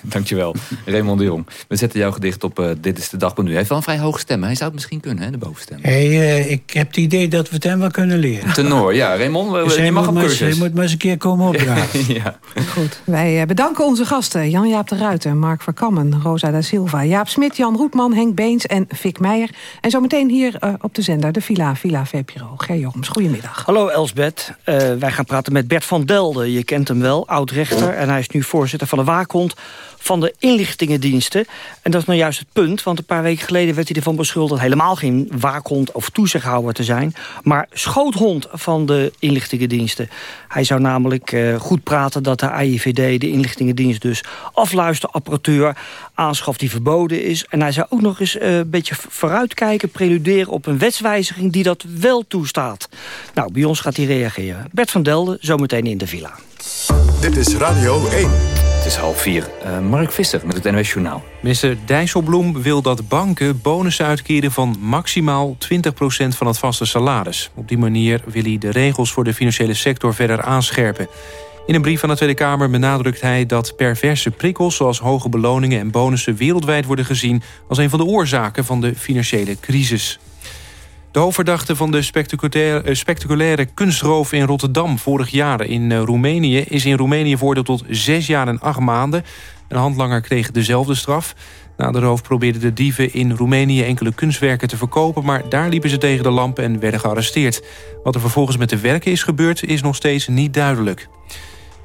Dankjewel, (laughs) Raymond de Jong. We zetten jouw gedicht op uh, Dit is de dag nu. Hij heeft wel een vrij hoge stem. Hij zou het misschien kunnen, hè, de bovenstem. Hey, uh, ik heb het idee dat we het hem wel kunnen leren. Tenor, ja. Raymond, dus je mag op cursus. Hij moet maar eens een keer komen (laughs) opdragen. ja. Goed, wij bedanken onze gasten. Jan-Jaap de Ruiter, Mark Verkammen, Rosa da Silva... Jaap Smit, Jan Roetman, Henk Beens en Fik Meijer. En zometeen hier uh, op de zender, de Villa, Villa VPRO. Ger Jochems, goedemiddag. Hallo Elsbeth. wij gaan praten met Bert van Delden. Je kent hem wel, oud-rechter. En hij is nu voorzitter van de Waakhond van de inlichtingendiensten. En dat is nou juist het punt, want een paar weken geleden werd hij ervan beschuldigd... helemaal geen waakhond of toezichthouder te zijn... maar schoothond van de inlichtingendiensten. Hij zou namelijk uh, goed praten dat de AIVD, de inlichtingendienst dus... afluisterapparatuur aanschaft die verboden is. En hij zou ook nog eens uh, een beetje vooruitkijken, preluderen... op een wetswijziging die dat wel toestaat. Nou, bij ons gaat hij reageren. Bert van Delden, zometeen in de villa. Dit is Radio 1. Het is half vier. Uh, Mark Visser met het NOS Journaal. Minister Dijsselbloem wil dat banken bonussen uitkeren... van maximaal 20% van het vaste salaris. Op die manier wil hij de regels voor de financiële sector verder aanscherpen. In een brief aan de Tweede Kamer benadrukt hij dat perverse prikkels... zoals hoge beloningen en bonussen wereldwijd worden gezien... als een van de oorzaken van de financiële crisis. De hoofdverdachte van de spectaculaire, eh, spectaculaire kunstroof in Rotterdam vorig jaar in eh, Roemenië... is in Roemenië veroordeeld tot zes jaar en acht maanden. Een handlanger kreeg dezelfde straf. Na de roof probeerden de dieven in Roemenië enkele kunstwerken te verkopen... maar daar liepen ze tegen de lampen en werden gearresteerd. Wat er vervolgens met de werken is gebeurd is nog steeds niet duidelijk.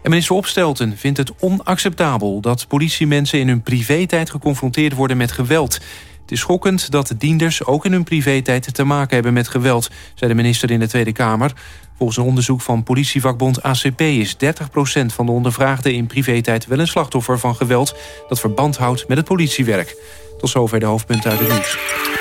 En minister Opstelten vindt het onacceptabel dat politiemensen in hun privé-tijd geconfronteerd worden met geweld. Het is schokkend dat dienders ook in hun privé-tijd te maken hebben met geweld... zei de minister in de Tweede Kamer. Volgens een onderzoek van politievakbond ACP is 30% van de ondervraagden in privé-tijd wel een slachtoffer van geweld... dat verband houdt met het politiewerk. Tot zover de hoofdpunten uit het nieuws.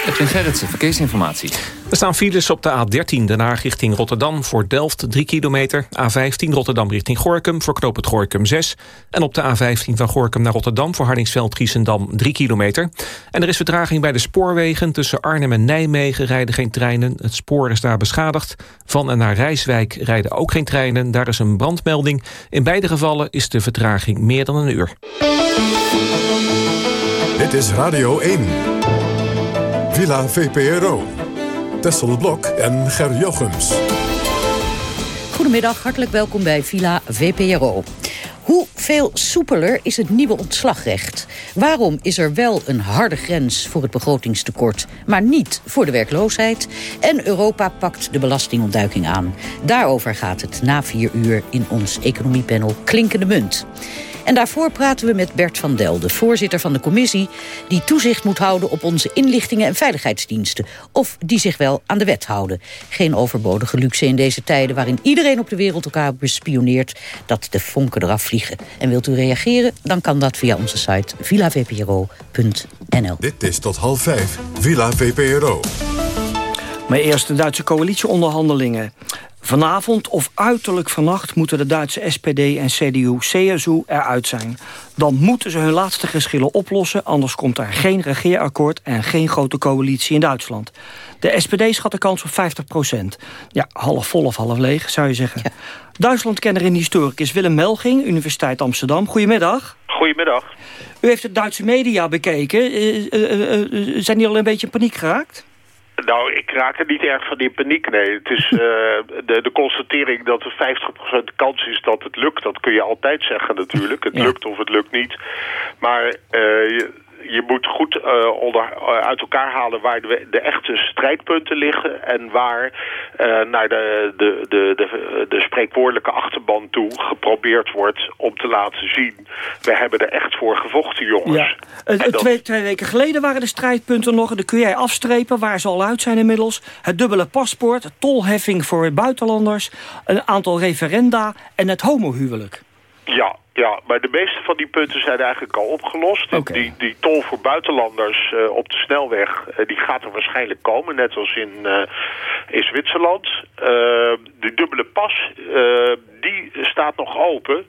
Edwin Gerritsen, verkeersinformatie. Er staan files op de A13, Den Haag richting Rotterdam... voor Delft 3 kilometer. A15 Rotterdam richting Gorkum voor knoop het Gorkum 6. En op de A15 van Gorkum naar Rotterdam... voor Hardingsveld-Giessendam 3 kilometer. En er is vertraging bij de spoorwegen. Tussen Arnhem en Nijmegen rijden geen treinen. Het spoor is daar beschadigd. Van en naar Rijswijk rijden ook geen treinen. Daar is een brandmelding. In beide gevallen is de vertraging meer dan een uur. Dit is Radio 1. Villa VPRO. Tessel Blok en Ger Jochems. Goedemiddag, hartelijk welkom bij Villa VPRO. Hoeveel soepeler is het nieuwe ontslagrecht? Waarom is er wel een harde grens voor het begrotingstekort... maar niet voor de werkloosheid? En Europa pakt de belastingontduiking aan. Daarover gaat het na vier uur in ons economiepanel Klinkende Munt. En daarvoor praten we met Bert van Delden, voorzitter van de commissie... die toezicht moet houden op onze inlichtingen en veiligheidsdiensten. Of die zich wel aan de wet houden. Geen overbodige luxe in deze tijden waarin iedereen op de wereld elkaar bespioneert... dat de vonken eraf vliegen. En wilt u reageren? Dan kan dat via onze site villavpro.nl. Dit is tot half vijf, Villa VPRO. Maar eerst de Duitse coalitieonderhandelingen. Vanavond of uiterlijk vannacht moeten de Duitse SPD en CDU-CSU eruit zijn. Dan moeten ze hun laatste geschillen oplossen... anders komt er geen regeerakkoord en geen grote coalitie in Duitsland. De SPD schat de kans op 50 procent. Ja, half vol of half leeg, zou je zeggen. Ja. Duitslandkenner en historicus Willem Melging, Universiteit Amsterdam. Goedemiddag. Goedemiddag. U heeft de Duitse media bekeken. Uh, uh, uh, zijn die al een beetje in paniek geraakt? Nou, ik raak er niet erg van in paniek, nee. Het is uh, de, de constatering dat er 50% kans is dat het lukt. Dat kun je altijd zeggen natuurlijk. Het lukt of het lukt niet. Maar uh, je moet goed uh, onder, uh, uit elkaar halen waar de, de, echte strijdpunten liggen... en waar uh, naar de, de, de, de, de spreekwoordelijke achterban toe geprobeerd wordt om te laten zien... we hebben er echt voor gevochten, jongens. Ja. Dat... Twee, twee, weken geleden waren de strijdpunten nog... dan kun jij afstrepen waar ze al uit zijn inmiddels. Het dubbele paspoort, tolheffing voor buitenlanders... een aantal referenda en het homohuwelijk. Ja, ja, maar de meeste van die punten zijn eigenlijk al opgelost. Okay. Die, die tol voor buitenlanders uh, op de snelweg, uh, die gaat er waarschijnlijk komen, net als in, uh, in Zwitserland. de dubbele pas, die staat nog open.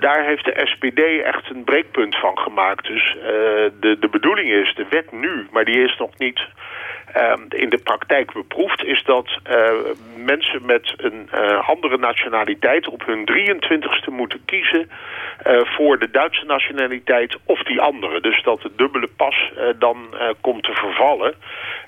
daar heeft de SPD echt een breekpunt van gemaakt. Dus de, de bedoeling is, de wet nu, maar die is nog niet in de praktijk beproefd... is dat mensen met een andere nationaliteit op hun 23ste moeten kiezen... voor de Duitse nationaliteit of die andere. Dus dat de dubbele pas dan komt te vervallen.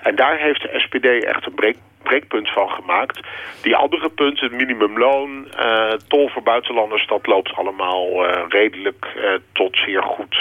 En daar heeft de SPD echt een breek breekpunt van gemaakt. Die andere punten, minimumloon, uh, tol voor buitenlanders... dat loopt allemaal uh, redelijk uh, tot zeer goed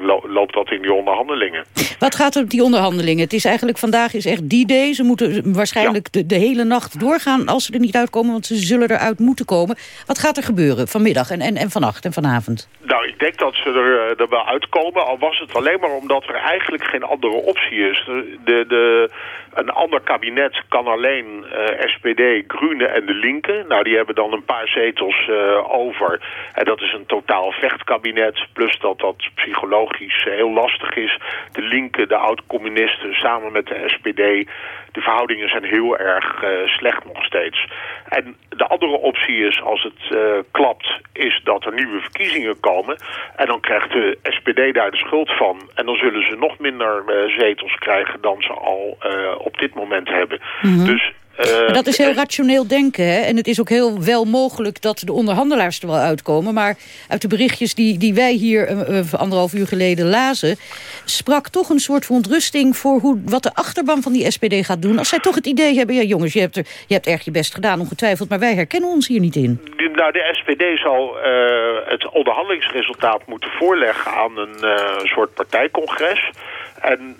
lo loopt dat in die onderhandelingen. Wat gaat er op die onderhandelingen? Het is eigenlijk vandaag is echt die day. Ze moeten waarschijnlijk de, de, hele nacht doorgaan als ze er niet uitkomen... want ze zullen eruit moeten komen. Wat gaat er gebeuren vanmiddag en, en, en vannacht en vanavond? Nou, ik denk dat ze er, er wel uitkomen. Al was het alleen maar omdat er eigenlijk geen andere optie is. De, de een ander kabinet kan alleen uh, SPD, Groene en de Linken. Nou, die hebben dan een paar zetels uh, over. En dat is een totaal vechtkabinet. Plus dat dat psychologisch heel lastig is. De Linken, de oud-communisten, samen met de SPD de verhoudingen zijn heel erg uh, slecht nog steeds. En de andere optie is, als het uh, klapt, is dat er nieuwe verkiezingen komen. En dan krijgt de SPD daar de schuld van. En dan zullen ze nog minder uh, zetels krijgen dan ze al op dit moment hebben. Mm -hmm. Dus uh, dat is heel rationeel denken. Hè? En het is ook heel wel mogelijk dat de onderhandelaars er wel uitkomen. Maar uit de berichtjes die, die wij hier uh, anderhalf uur geleden lazen... sprak toch een soort verontrusting voor hoe, wat de achterban van die SPD gaat doen. Als zij toch het idee hebben... ja jongens, je hebt, er, je hebt erg je best gedaan ongetwijfeld... maar wij herkennen ons hier niet in. Nou, de SPD zal uh, het onderhandelingsresultaat moeten voorleggen... aan een soort partijcongres... En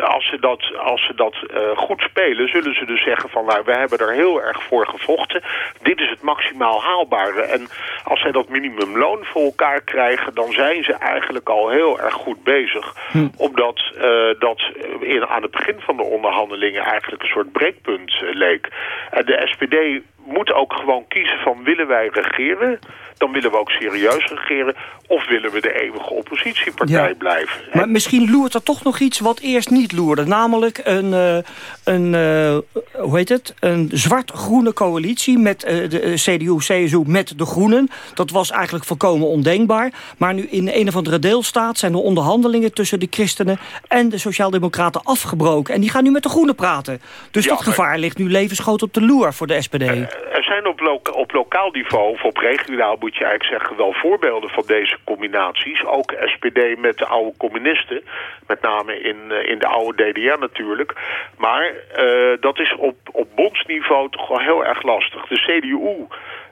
als ze dat, als ze dat uh, goed spelen, zullen ze dus zeggen van... nou, we hebben er heel erg voor gevochten. Dit is het maximaal haalbare. En als zij dat minimumloon voor elkaar krijgen... dan zijn ze eigenlijk al heel erg goed bezig. Hm. Omdat uh, dat in, aan het begin van de onderhandelingen... eigenlijk een soort breekpunt uh, leek. En de SPD moet ook gewoon kiezen van willen wij regeren dan willen we ook serieus regeren. Of willen we de eeuwige oppositiepartij ja. blijven. Maar misschien loert er toch nog iets wat eerst niet loerde. Namelijk een, uh, een uh, hoe heet het? Een zwart-groene coalitie met uh, de CDU, CSU met de Groenen. Dat was eigenlijk volkomen ondenkbaar. Maar nu in een of andere deelstaat zijn de onderhandelingen tussen de christenen en de sociaaldemocraten afgebroken. En die gaan nu met de Groenen praten. Dus ja, dat gevaar ligt nu levensgroot op de loer voor de SPD. Er zijn op, op lokaal niveau of op regionaal moet je eigenlijk zeggen, wel voorbeelden van deze combinaties. Ook SPD met de oude communisten, met name in, uh, in de oude DDR natuurlijk. Maar uh, dat is op, op bondsniveau toch wel heel erg lastig. De CDU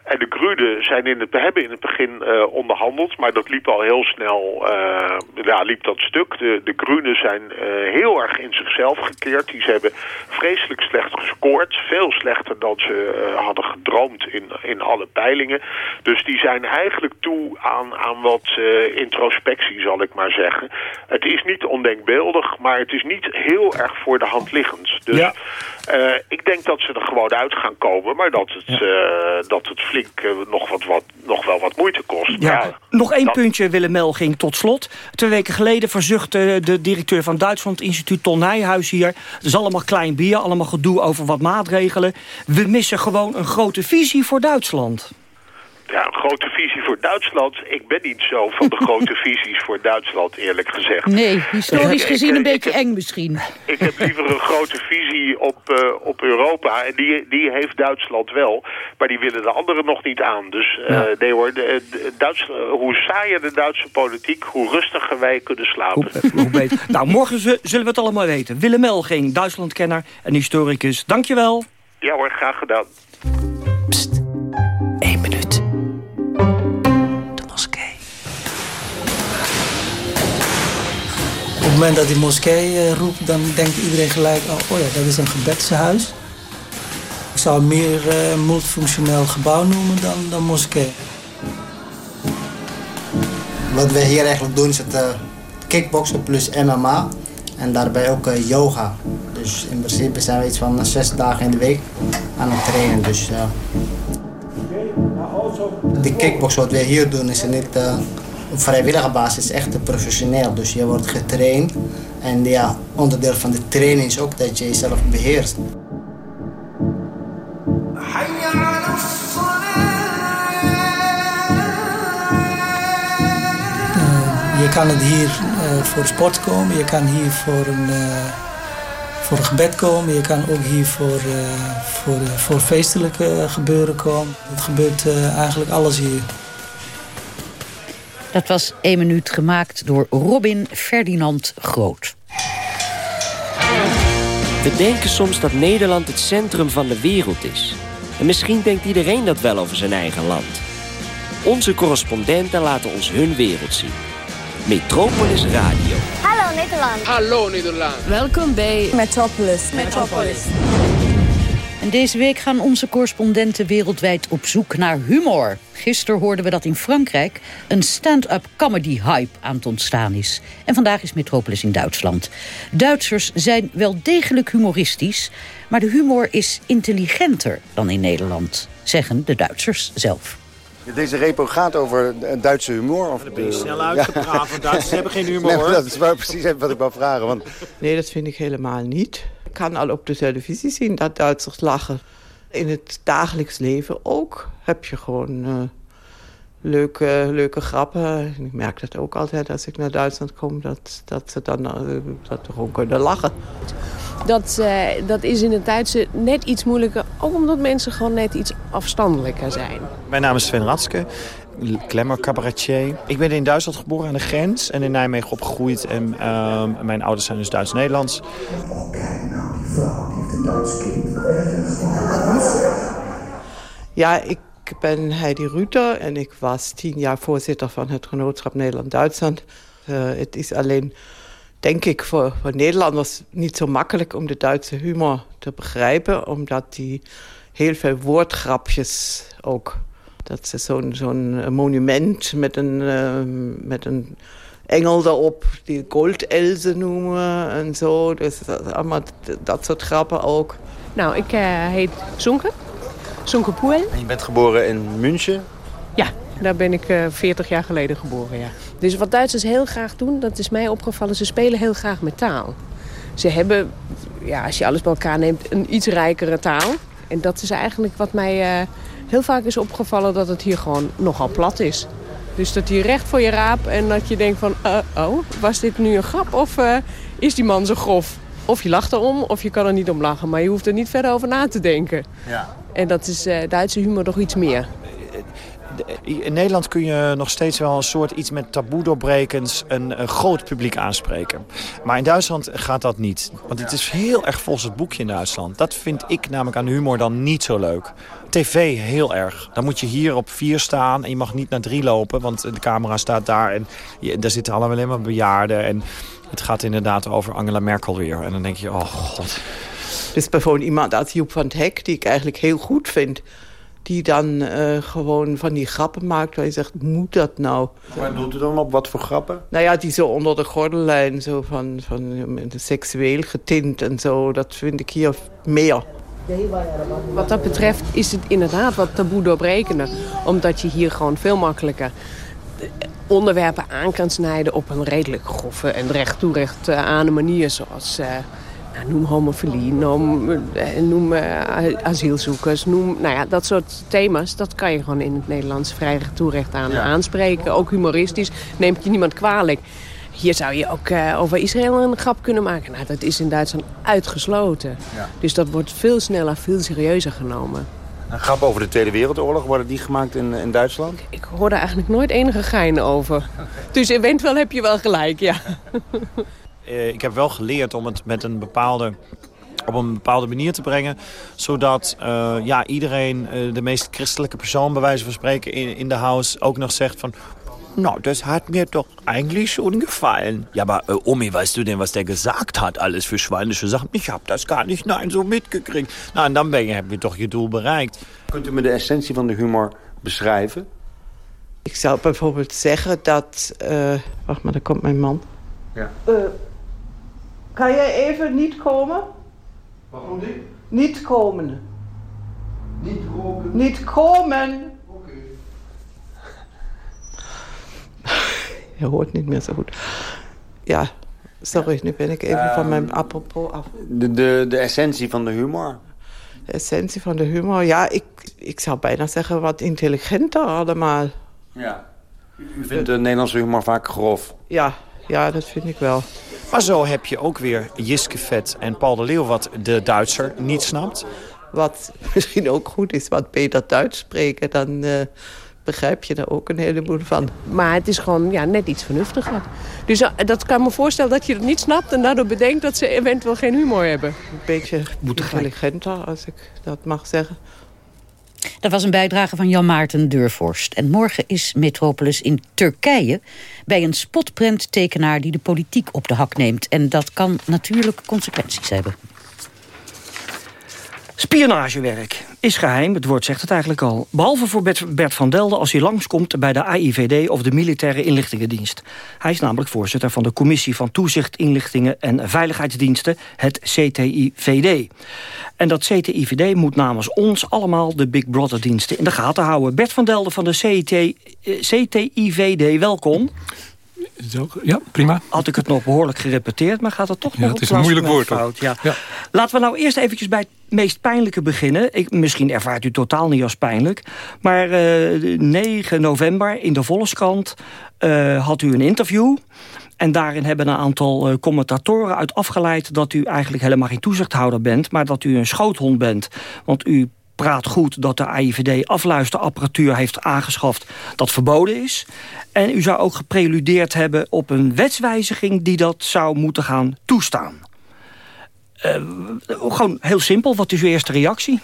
en de Grude zijn in het, hebben in het begin uh, onderhandeld, maar dat liep al heel snel, uh, ja, liep dat stuk. De, de Groenen zijn uh, heel erg in zichzelf gekeerd. Die ze hebben vreselijk slecht gescoord. Veel slechter dan ze hadden gedroomd in, in alle peilingen. Dus die zijn eigenlijk toe aan, aan wat introspectie, zal ik maar zeggen. Het is niet ondenkbeeldig, maar het is niet heel erg voor de hand liggend. Dus ja. ik denk dat ze er gewoon uit gaan komen, maar dat het, dat het flink uh, nog, wat, wat, nog wel wat moeite kost. Ja, ja nog één dat... puntje, Willem Melging, tot slot. Twee weken geleden verzuchtte de directeur van Duitsland Instituut Ton Nijhuis hier. Het is allemaal klein bier, allemaal gedoe over wat maatregelen. We missen gewoon een grote visie voor Duitsland. Ja, een grote visie voor Duitsland. Ik ben niet zo van de grote (laughs) visies voor Duitsland, eerlijk gezegd. Nee, historisch gezien ik, een beetje eng misschien. Ik heb liever een grote visie op, uh, op Europa. En die, die heeft Duitsland wel. Maar die willen de anderen nog niet aan. Dus uh, ja. nee hoor, de, de Duits, hoe saaier de Duitse politiek, hoe rustiger wij kunnen slapen. Hoe, hoe beter. (laughs) nou, morgen zullen we het allemaal weten. Willem Melging, Duitslandkenner en historicus. Dankjewel. Ja hoor, graag gedaan. Één minuut. Op het moment dat die moskee uh, roept, dan denkt iedereen gelijk... Oh, oh ja, dat is een gebedshuis. Ik zou het meer uh, multifunctioneel gebouw noemen dan, dan moskee. Wat we hier eigenlijk doen is het uh, kickboksen plus MMA. En daarbij ook uh, yoga. Dus in principe zijn we iets van zes dagen in de week aan het trainen. Dus, de kickbox wat we hier doen is niet op vrijwillige basis echt professioneel. Dus je wordt getraind. En ja, onderdeel van de training is ook dat je jezelf beheerst. Uh, je kan het hier uh, voor sport komen, je kan hier voor een, uh, voor een gebed komen. Je kan ook hier voor, uh, voor, uh, voor feestelijke gebeuren komen. Het gebeurt uh, eigenlijk alles hier. Dat was één minuut gemaakt door Robin Ferdinand Groot. We denken soms dat Nederland het centrum van de wereld is. En misschien denkt iedereen dat wel over zijn eigen land. Onze correspondenten laten ons hun wereld zien. Metropolis Radio. Hallo Nederland. Hallo Nederland. Welkom bij Metropolis. Metropolis. En deze week gaan onze correspondenten wereldwijd op zoek naar humor. Gisteren hoorden we dat in Frankrijk een stand-up comedy hype aan het ontstaan is. En vandaag is Metropolis in Duitsland. Duitsers zijn wel degelijk humoristisch, maar de humor is intelligenter dan in Nederland, zeggen de Duitsers zelf. Deze repo gaat over Duitse humor. Of, dat ben je snel uitgepraat, want Duitsers hebben geen humor. (laughs) Nee, dat is wel precies wat ik wil vragen. Want... Nee, dat vind ik helemaal niet. Ik kan al op de televisie zien dat Duitsers lachen. In het dagelijks leven ook heb je gewoon uh, leuke, leuke grappen. Ik merk dat ook altijd als ik naar Duitsland kom, dat, dat ze dan uh, dat gewoon kunnen lachen. Dat, uh, dat is in het Duitse net iets moeilijker. Ook omdat mensen gewoon net iets afstandelijker zijn. Mijn naam is Sven Ratske, klemmer cabaretier. Ik ben in Duitsland geboren aan de grens en in Nijmegen opgegroeid. En uh, mijn ouders zijn dus Duits-Nederlands. Ja, ik ben Heidi Ruter en ik was tien jaar voorzitter van het genootschap Nederland-Duitsland. Uh, het is alleen denk ik voor, voor Nederlanders niet zo makkelijk om de Duitse humor te begrijpen. Omdat die heel veel woordgrapjes ook. Dat ze zo'n zo'n monument met een, uh, met een engel erop, die Goldelze noemen en zo. Dus dat, allemaal dat soort grappen ook. Nou, ik uh, heet Zonke. Zonke Poel. En je bent geboren in München? Ja, daar ben ik uh, 40 jaar geleden geboren, ja. Dus wat Duitsers heel graag doen, dat is mij opgevallen... ze spelen heel graag met taal. Ze hebben, ja, als je alles bij elkaar neemt, een iets rijkere taal. En dat is eigenlijk wat mij uh, heel vaak is opgevallen... dat het hier gewoon nogal plat is. Dus dat hij recht voor je raap en dat je denkt van... Uh, oh, was dit nu een grap of uh, is die man zo grof? Of je lacht erom of je kan er niet om lachen. Maar je hoeft er niet verder over na te denken. Ja. En dat is Duitse humor nog iets meer in Nederland kun je nog steeds wel een soort iets met taboe doorbrekens een, groot publiek aanspreken. Maar in Duitsland gaat dat niet. Want het is heel erg volgens het boekje in Duitsland. Dat vind ik namelijk aan humor dan niet zo leuk. TV heel erg. Dan moet je hier op vier staan en je mag niet naar drie lopen. Want de camera staat daar en daar zitten allemaal alleen maar bejaarden. En het gaat inderdaad over Angela Merkel weer. En dan denk je, oh god. Dus bijvoorbeeld iemand als Joep van het Hek, die ik eigenlijk heel goed vind die dan uh, gewoon van die grappen maakt. Waar je zegt, moet dat nou? Waar doet u dan op? Wat voor grappen? Nou ja, die zo onder de gordellijn, zo van, van seksueel getint en zo. Dat vind ik hier meer. Wat dat betreft is het inderdaad wat taboe doorbrekender. Omdat je hier gewoon veel makkelijker onderwerpen aan kan snijden... op een redelijk grove en recht toe recht aan manier. Zoals... Uh, nou, noem homofilie, noem, noem uh, asielzoekers, noem nou ja, dat soort thema's. Dat kan je gewoon in het Nederlands vrij toerecht aan ja. aanspreken. Ook humoristisch, neemt je niemand kwalijk. Hier zou je ook uh, over Israël een grap kunnen maken. Nou, dat is in Duitsland uitgesloten. Ja. Dus dat wordt veel sneller, veel serieuzer genomen. Een grap over de Tweede Wereldoorlog, worden die gemaakt in, in Duitsland? Ik, hoor daar eigenlijk nooit enige gein over. (laughs) Dus eventueel heb je wel gelijk, ja. (laughs) Uh, ik heb wel geleerd om het met een bepaalde op een bepaalde manier te brengen. Zodat uh, ja, iedereen, uh, de meest christelijke persoon bij wijze van spreken in, in de house ook nog zegt van... Nou, das hat mir doch eigentlich schon gefallen. Ja, aber äh, Omi, weißt du denn, was der gesagt hat? Alles für schweinische Sachen. Ich habe das gar nicht, nein, so mitgekriegt. Nou, en dan ben je, heb je toch je doel bereikt. Kunt u me de essentie van de humor beschrijven? Ik zou bijvoorbeeld zeggen dat... Uh, wacht maar, daar komt mijn man. Ja. Uh, kan jij even niet komen? Waarom niet? Niet komen. Niet komen? Niet komen. Oké. Okay. (laughs) Je hoort niet meer zo goed. Ja, sorry, ja. nu ben ik even um, van mijn apropos af. De, de, de essentie van de humor? De essentie van de humor? Ja, ik, ik zou bijna zeggen wat intelligenter allemaal. Ja. U vindt de Nederlandse humor vaak grof? Ja, Ja, dat vind ik wel. Maar zo heb je ook weer Jiske Vet en Paul de Leeuw... wat de Duitser niet snapt. Wat (laughs) misschien ook goed is, wat beter Duits spreken... dan uh, begrijp je er ook een heleboel van. Maar het is gewoon ja, net iets vernuftiger. Dus uh, dat kan me voorstellen dat je het niet snapt... en daardoor bedenkt dat ze eventueel geen humor hebben. Een beetje intelligenter, als ik dat mag zeggen. Dat was een bijdrage van Jan Maarten Deurvorst. En morgen is Metropolis in Turkije... bij een spotprenttekenaar die de politiek op de hak neemt. En dat kan natuurlijk consequenties hebben. Spionagewerk is geheim, het woord zegt het eigenlijk al. Behalve voor Bert van Delden als hij langskomt bij de AIVD... of de Militaire Inlichtingendienst. Hij is namelijk voorzitter van de Commissie van Toezicht, Inlichtingen... en Veiligheidsdiensten, het CTIVD. En dat CTIVD moet namens ons allemaal de Big Brother diensten in de gaten houden. Bert van Delden van de CTIVD, eh, welkom. Ja, prima. Had ik het nog behoorlijk gerepeteerd, maar gaat het toch nog ja, Het is een moeilijk woord. Fout, ja. ja. Laten we nou eerst eventjes bij het meest pijnlijke beginnen. Ik, misschien ervaart u totaal niet als pijnlijk. Maar uh, eh, 9 november in de Volkskrant uh, had u een interview... En daarin hebben een aantal uh, commentatoren uit afgeleid... dat u eigenlijk helemaal geen toezichthouder bent... maar dat u een schoothond bent. Want u praat goed dat de AIVD afluisterapparatuur heeft aangeschaft... dat verboden is. En u zou ook gepreludeerd hebben op een wetswijziging... die dat zou moeten gaan toestaan. Uh, gewoon heel simpel, wat is uw eerste reactie?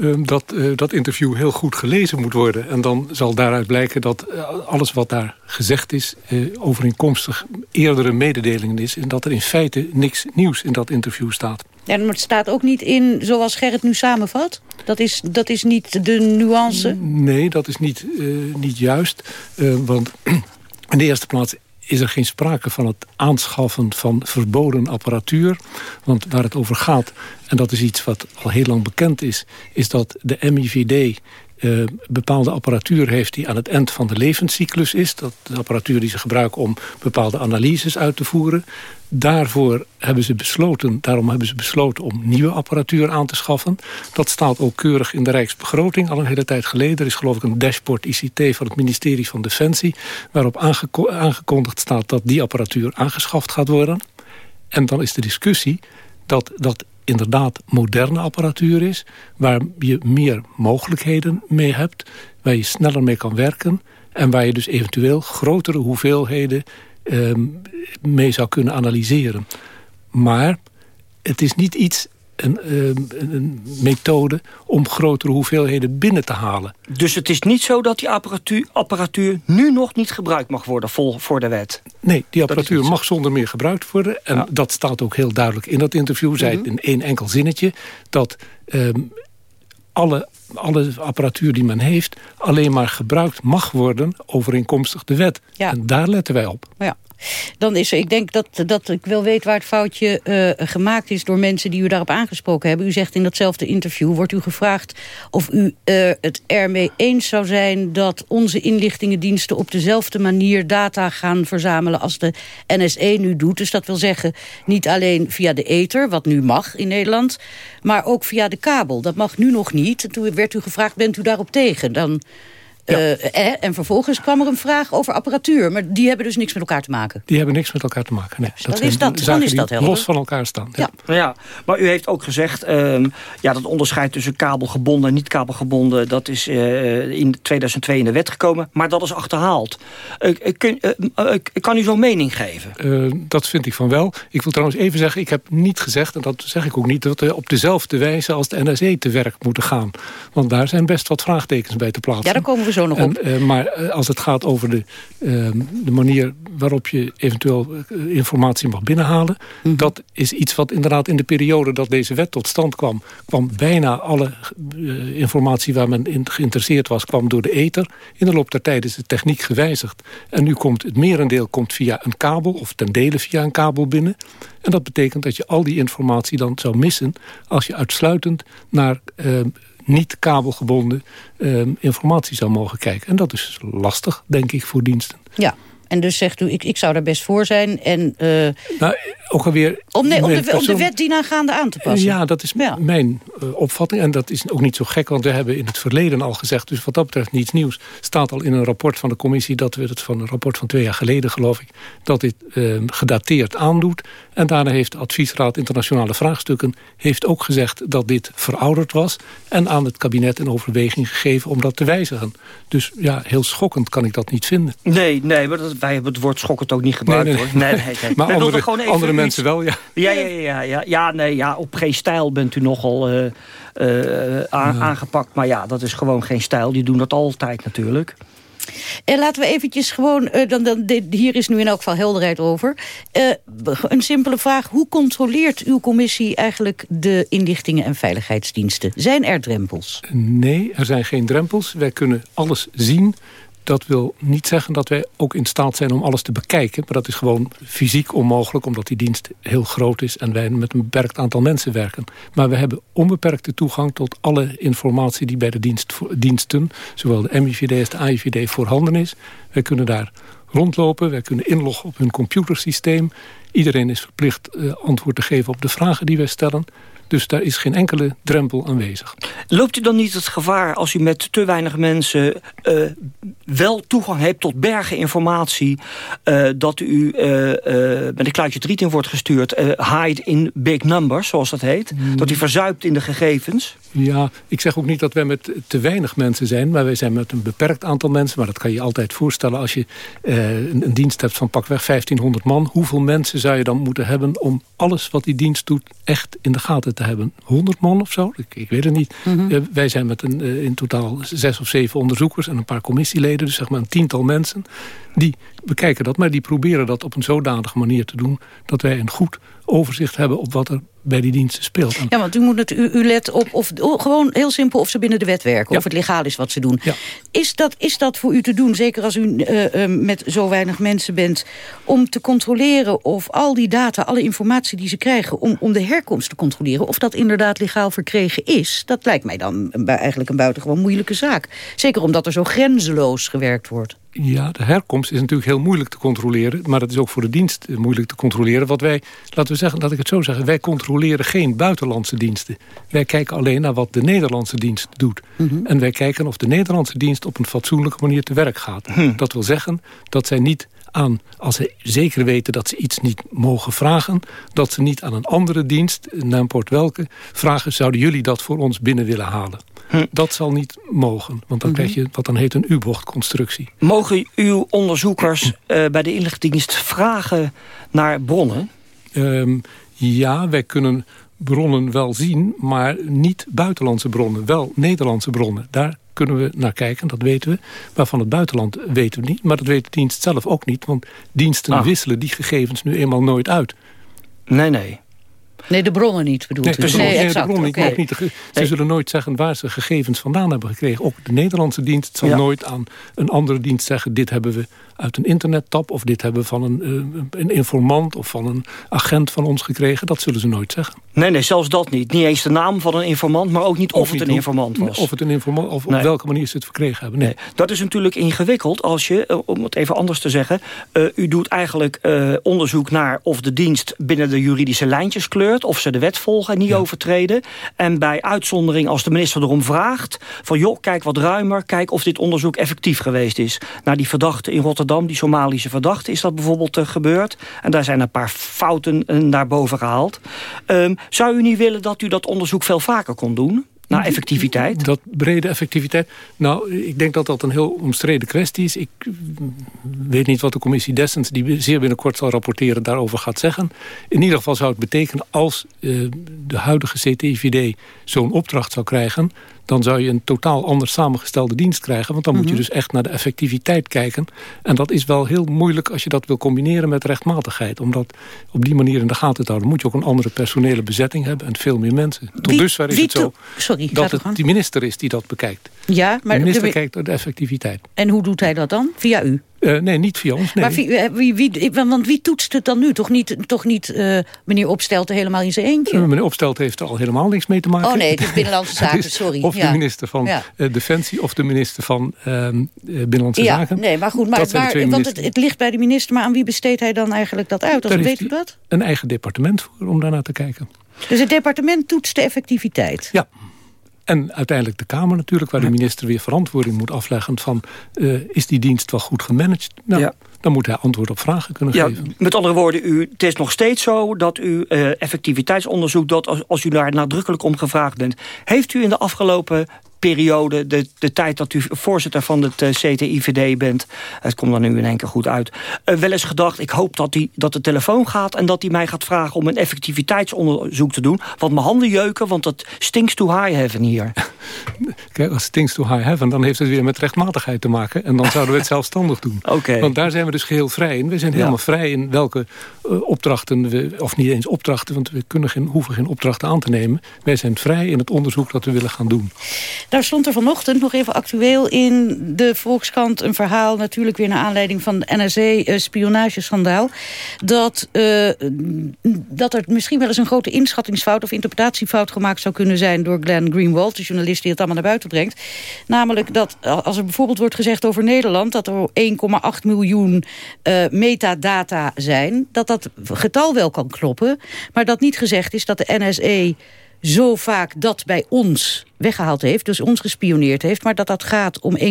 Ehm, dat uh, dat interview heel goed gelezen moet worden. En dan zal daaruit blijken dat uh, alles wat daar gezegd is... Uh, overeenkomstig eerdere mededelingen is... en dat er in feite niks nieuws in dat interview staat. Ja, maar het staat ook niet in zoals Gerrit nu samenvat? Dat is, dat is niet de nuance? Nee, dat is niet, niet juist. want (clears throat) in de eerste plaats is er geen sprake van het aanschaffen van verboden apparatuur. Want waar het over gaat, en dat is iets wat al heel lang bekend is... is dat de MIVD uh, bepaalde apparatuur heeft die aan het eind van de levenscyclus is. Dat de apparatuur die ze gebruiken om bepaalde analyses uit te voeren. Daarvoor hebben ze besloten, daarom hebben ze besloten om nieuwe apparatuur aan te schaffen. Dat staat ook keurig in de Rijksbegroting al een hele tijd geleden. Er is geloof ik een dashboard ICT van het ministerie van Defensie... waarop aangekondigd staat dat die apparatuur aangeschaft gaat worden. En dan is de discussie dat dat inderdaad moderne apparatuur is... waar je meer mogelijkheden mee hebt, waar je sneller mee kan werken... en waar je dus eventueel grotere hoeveelheden ehm, mee zou kunnen analyseren. Maar het is niet iets een, ehm, een, methode om grotere hoeveelheden binnen te halen. Dus het is niet zo dat die apparatuur, apparatuur nu nog niet gebruikt mag worden vol, voor de wet? Nee, die apparatuur mag zonder meer gebruikt worden. En dat staat ook heel duidelijk in dat interview. Zei mm in één enkel zinnetje dat ehm, alle, alle apparatuur die men heeft... alleen maar gebruikt mag worden overeenkomstig de wet. Ja. En daar letten wij op. Ja. Dan is ik denk dat, dat ik wil weten waar het foutje uh, gemaakt is... door mensen die u daarop aangesproken hebben. U zegt in datzelfde interview, wordt u gevraagd... of u uh, het ermee eens zou zijn dat onze inlichtingendiensten... op dezelfde manier data gaan verzamelen als de NSE nu doet. Dus dat wil zeggen, niet alleen via de ether, wat nu mag in Nederland... maar ook via de kabel. Dat mag nu nog niet. Toen werd u gevraagd, bent u daarop tegen? Dan eh, en vervolgens kwam er een vraag over apparatuur. Maar die hebben dus niks met elkaar te maken. Die hebben niks met elkaar te maken, nee. dat is dat, dan is dat los van elkaar staan. Ja. ja. maar u heeft ook gezegd... Um, ja, dat onderscheid tussen kabelgebonden en niet kabelgebonden... dat is uh, in 2002 in de wet gekomen. Maar dat is achterhaald. Uh, kun, kan u zo'n mening geven? dat vind ik van wel. Ik wil trouwens even zeggen... ik heb niet gezegd, en dat zeg ik ook niet... dat we op dezelfde wijze als de NSE te werk moeten gaan. Want daar zijn best wat vraagtekens bij te plaatsen. Ja, daar komen we zo nog op. Uh, maar eh, als het gaat over de, uh, de manier waarop je eventueel uh, informatie mag binnenhalen... Mm. dat is iets wat inderdaad in de periode dat deze wet tot stand kwam... kwam bijna alle informatie waar men in geïnteresseerd was... kwam door de ether. In de loop der tijd is de techniek gewijzigd. En nu komt het merendeel komt via een kabel of ten dele via een kabel binnen... En dat betekent dat je al die informatie dan zou missen... als je uitsluitend naar niet kabelgebonden uh, informatie zou mogen kijken. En dat is lastig, denk ik, voor diensten. Ja, en dus zegt u, ik, ik zou daar best voor zijn. En, uh... nou, ook alweer... Om, nee, om, de, om de wet dienaangaande aan te passen. Ja, dat is mijn uh, opvatting. En dat is ook niet zo gek, want we hebben in het verleden al gezegd... dus wat dat betreft niets nieuws. staat al in een rapport van de commissie... dat we het van een rapport van twee jaar geleden, geloof ik... dat dit uh, gedateerd aandoet. En daarna heeft de Adviesraad Internationale Vraagstukken... heeft ook gezegd dat dit verouderd was... en aan het kabinet een overweging gegeven om dat te wijzigen. Dus ja, heel schokkend kan ik dat niet vinden. Nee, nee, maar dat, wij hebben het woord schokkend ook niet gebruikt. Nee, nee, hoor. nee, nee, (laughs) nee. maar andere, andere mensen wel, ja. Ja, ja, ja, ja, ja, nee, ja, op geen stijl bent u nogal uh, uh, aan, aangepakt. Maar ja, dat is gewoon geen stijl. Die doen dat altijd natuurlijk. En laten we eventjes gewoon, uh, dan, dan, dit, hier is nu in elk geval helderheid over. Uh, een simpele vraag, hoe controleert uw commissie eigenlijk de inlichtingen en veiligheidsdiensten? Zijn er drempels? Nee, er zijn geen drempels. Wij kunnen alles zien. Dat wil niet zeggen dat wij ook in staat zijn om alles te bekijken. Maar dat is gewoon fysiek onmogelijk, omdat die dienst heel groot is... en wij met een beperkt aantal mensen werken. Maar we hebben onbeperkte toegang tot alle informatie die bij de dienst, diensten... zowel de MIVD als de AIVD voorhanden is. Wij kunnen daar rondlopen, wij kunnen inloggen op hun computersysteem. Iedereen is verplicht uh, antwoord te geven op de vragen die wij stellen... Dus daar is geen enkele drempel aanwezig. Loopt u dan niet het gevaar als u met te weinig mensen... Uh, wel toegang hebt tot bergen informatie... Uh, dat u uh, met een kluitje driet in wordt gestuurd... hide in big numbers, zoals dat heet? Mm. Dat u verzuipt in de gegevens? Ja, ik zeg ook niet dat wij met te weinig mensen zijn... maar wij zijn met een beperkt aantal mensen. Maar dat kan je altijd voorstellen als je een, een dienst hebt van pakweg 1500 man. Hoeveel mensen zou je dan moeten hebben... om alles wat die dienst doet echt in de gaten te hebben. 100 man of zo? Ik, ik weet het niet. Mm -hmm. uh, wij zijn met een, in totaal zes of zeven onderzoekers... en een paar commissieleden, dus zeg maar een tiental mensen... die bekijken dat, maar die proberen dat op een zodanige manier te doen... dat wij een goed overzicht hebben op wat er bij die diensten speelt. Ja, want u, moet het, u, u let op, of, oh, gewoon heel simpel, of ze binnen de wet werken. Ja. Of het legaal is wat ze doen. Ja. Is, dat, is dat voor u te doen, zeker als u uh, uh, met zo weinig mensen bent... om te controleren of al die data, alle informatie die ze krijgen... om, om de herkomst te controleren, of dat inderdaad legaal verkregen is... dat lijkt mij dan een, eigenlijk een buitengewoon moeilijke zaak. Zeker omdat er zo grenzeloos gewerkt wordt. Ja, de herkomst is natuurlijk heel moeilijk te controleren. Maar dat is ook voor de dienst moeilijk te controleren. Wat wij, laten we zeggen, laat ik het zo zeggen... wij controleren geen buitenlandse diensten. Wij kijken alleen naar wat de Nederlandse dienst doet. Mm -hmm. En wij kijken of de Nederlandse dienst op een fatsoenlijke manier te werk gaat. Hm. Dat wil zeggen dat zij niet aan, als ze zeker weten dat ze iets niet mogen vragen... dat ze niet aan een andere dienst, namport welke, vragen... zouden jullie dat voor ons binnen willen halen? Hm. Dat zal niet mogen, want dan -hmm. krijg je wat dan heet een U-bochtconstructie. Mogen uw onderzoekers uh, bij de inlichtingendienst vragen naar bronnen? Um, ja, wij kunnen bronnen wel zien, maar niet buitenlandse bronnen. Wel Nederlandse bronnen. Daar kunnen we naar kijken, dat weten we. Maar van het buitenland weten we niet. Maar dat weet de dienst zelf ook niet. Want diensten ah. wisselen die gegevens nu eenmaal nooit uit. Nee, nee. Nee, de bronnen niet bedoelt nee, u? Nee, nee, exact, de bronnen okay. niet. Ze nee. zullen nooit zeggen waar ze gegevens vandaan hebben gekregen. Ook de Nederlandse dienst zal ja. nooit aan een andere dienst zeggen... dit hebben we uit een internettap of dit hebben we van een, uh, een informant... of van een agent van ons gekregen. Dat zullen ze nooit zeggen. Nee, nee, zelfs dat niet. Niet eens de naam van een informant, maar ook niet of, of het een informant was. Of het een informant, of nee. op welke manier ze het verkregen hebben. Nee. nee. Dat is natuurlijk ingewikkeld als je, om het even anders te zeggen... Uh, u doet eigenlijk uh, onderzoek naar of de dienst binnen de juridische lijntjes kleurt... of ze de wet volgen en niet ja. overtreden. En bij uitzondering, als de minister erom vraagt... van joh, kijk wat ruimer, kijk of dit onderzoek effectief geweest is. Naar die verdachte in Rotterdam, die Somalische verdachte... is dat bijvoorbeeld uh, gebeurd. En daar zijn een paar fouten naar boven gehaald. Um, zou u niet willen dat u dat onderzoek veel vaker kon doen? Naar effectiviteit? Dat brede effectiviteit? Nou, ik denk dat dat een heel omstreden kwestie is. Ik weet niet wat de commissie Dessens, die zeer binnenkort zal rapporteren, daarover gaat zeggen. In ieder geval zou het betekenen als uh, de huidige CTIVD zo'n opdracht zou krijgen dan zou je een totaal anders samengestelde dienst krijgen. Want dan mm -hmm. moet je dus echt naar de effectiviteit kijken. En dat is wel heel moeilijk als je dat wil combineren met rechtmatigheid. Om dat op die manier in de gaten te houden. moet je ook een andere personele bezetting hebben en veel meer mensen. Tot wie, dusver is het zo sorry, dat het de minister is die dat bekijkt. Ja, maar de minister de... kijkt naar de effectiviteit. En hoe doet hij dat dan? Via u? Uh, nee, niet via ons. Nee. Maar wie, wie, wie, want wie toetst het dan nu? Toch niet, toch niet uh, meneer Opstelten helemaal in zijn eentje? Meneer Opstelten heeft er al helemaal niks mee te maken. Oh nee, het is (laughs) Binnenlandse Zaken, is sorry. Of ja. de minister van ja. Defensie of de minister van ehm, Binnenlandse ja, Zaken. Nee, maar goed, maar, maar want het, het, ligt bij de minister. Maar aan wie besteedt hij dan eigenlijk dat uit? Als, Daar weet u dat? Een eigen departement voor om daarnaar te kijken. Dus het departement toetst de effectiviteit? Ja. En uiteindelijk de Kamer natuurlijk, waar de minister weer verantwoording moet afleggen van uh, is die dienst wel goed gemanaged? Nou, ja. dan moet hij antwoord op vragen kunnen ja, geven. Met andere woorden, u, het is nog steeds zo dat u uh, effectiviteitsonderzoek doet als, als u daar nadrukkelijk om gevraagd bent. Heeft u in de afgelopen periode, de, de tijd dat u voorzitter van het uh, CTIVD bent... het komt dan nu in één keer goed uit... Uh, wel eens gedacht, ik hoop dat, die, dat de telefoon gaat... en dat hij mij gaat vragen om een effectiviteitsonderzoek te doen. Want mijn handen jeuken, want het stinks to high heaven hier. (laughs) Kijk, als het stinks to high heaven... dan heeft het weer met rechtmatigheid te maken. En dan zouden we het (laughs) zelfstandig doen. Okay. Want daar zijn we dus geheel vrij in. We zijn helemaal ja. vrij in welke uh, opdrachten we... of niet eens opdrachten, want we kunnen geen, hoeven geen opdrachten aan te nemen. Wij zijn vrij in het onderzoek dat we willen gaan doen. Daar stond er vanochtend nog even actueel in de Volkskrant een verhaal... natuurlijk weer naar aanleiding van de NRC-spionageschandaal... dat, uh, dat er misschien wel eens een grote inschattingsfout... of interpretatiefout gemaakt zou kunnen zijn door Glenn Greenwald... de journalist die het allemaal naar buiten brengt. Namelijk dat als er bijvoorbeeld wordt gezegd over Nederland... dat er 1,8 miljoen uh, metadata zijn... dat dat getal wel kan kloppen... maar dat niet gezegd is dat de NSE zo vaak dat bij ons weggehaald heeft, dus ons gespioneerd heeft... maar dat dat gaat om 1,8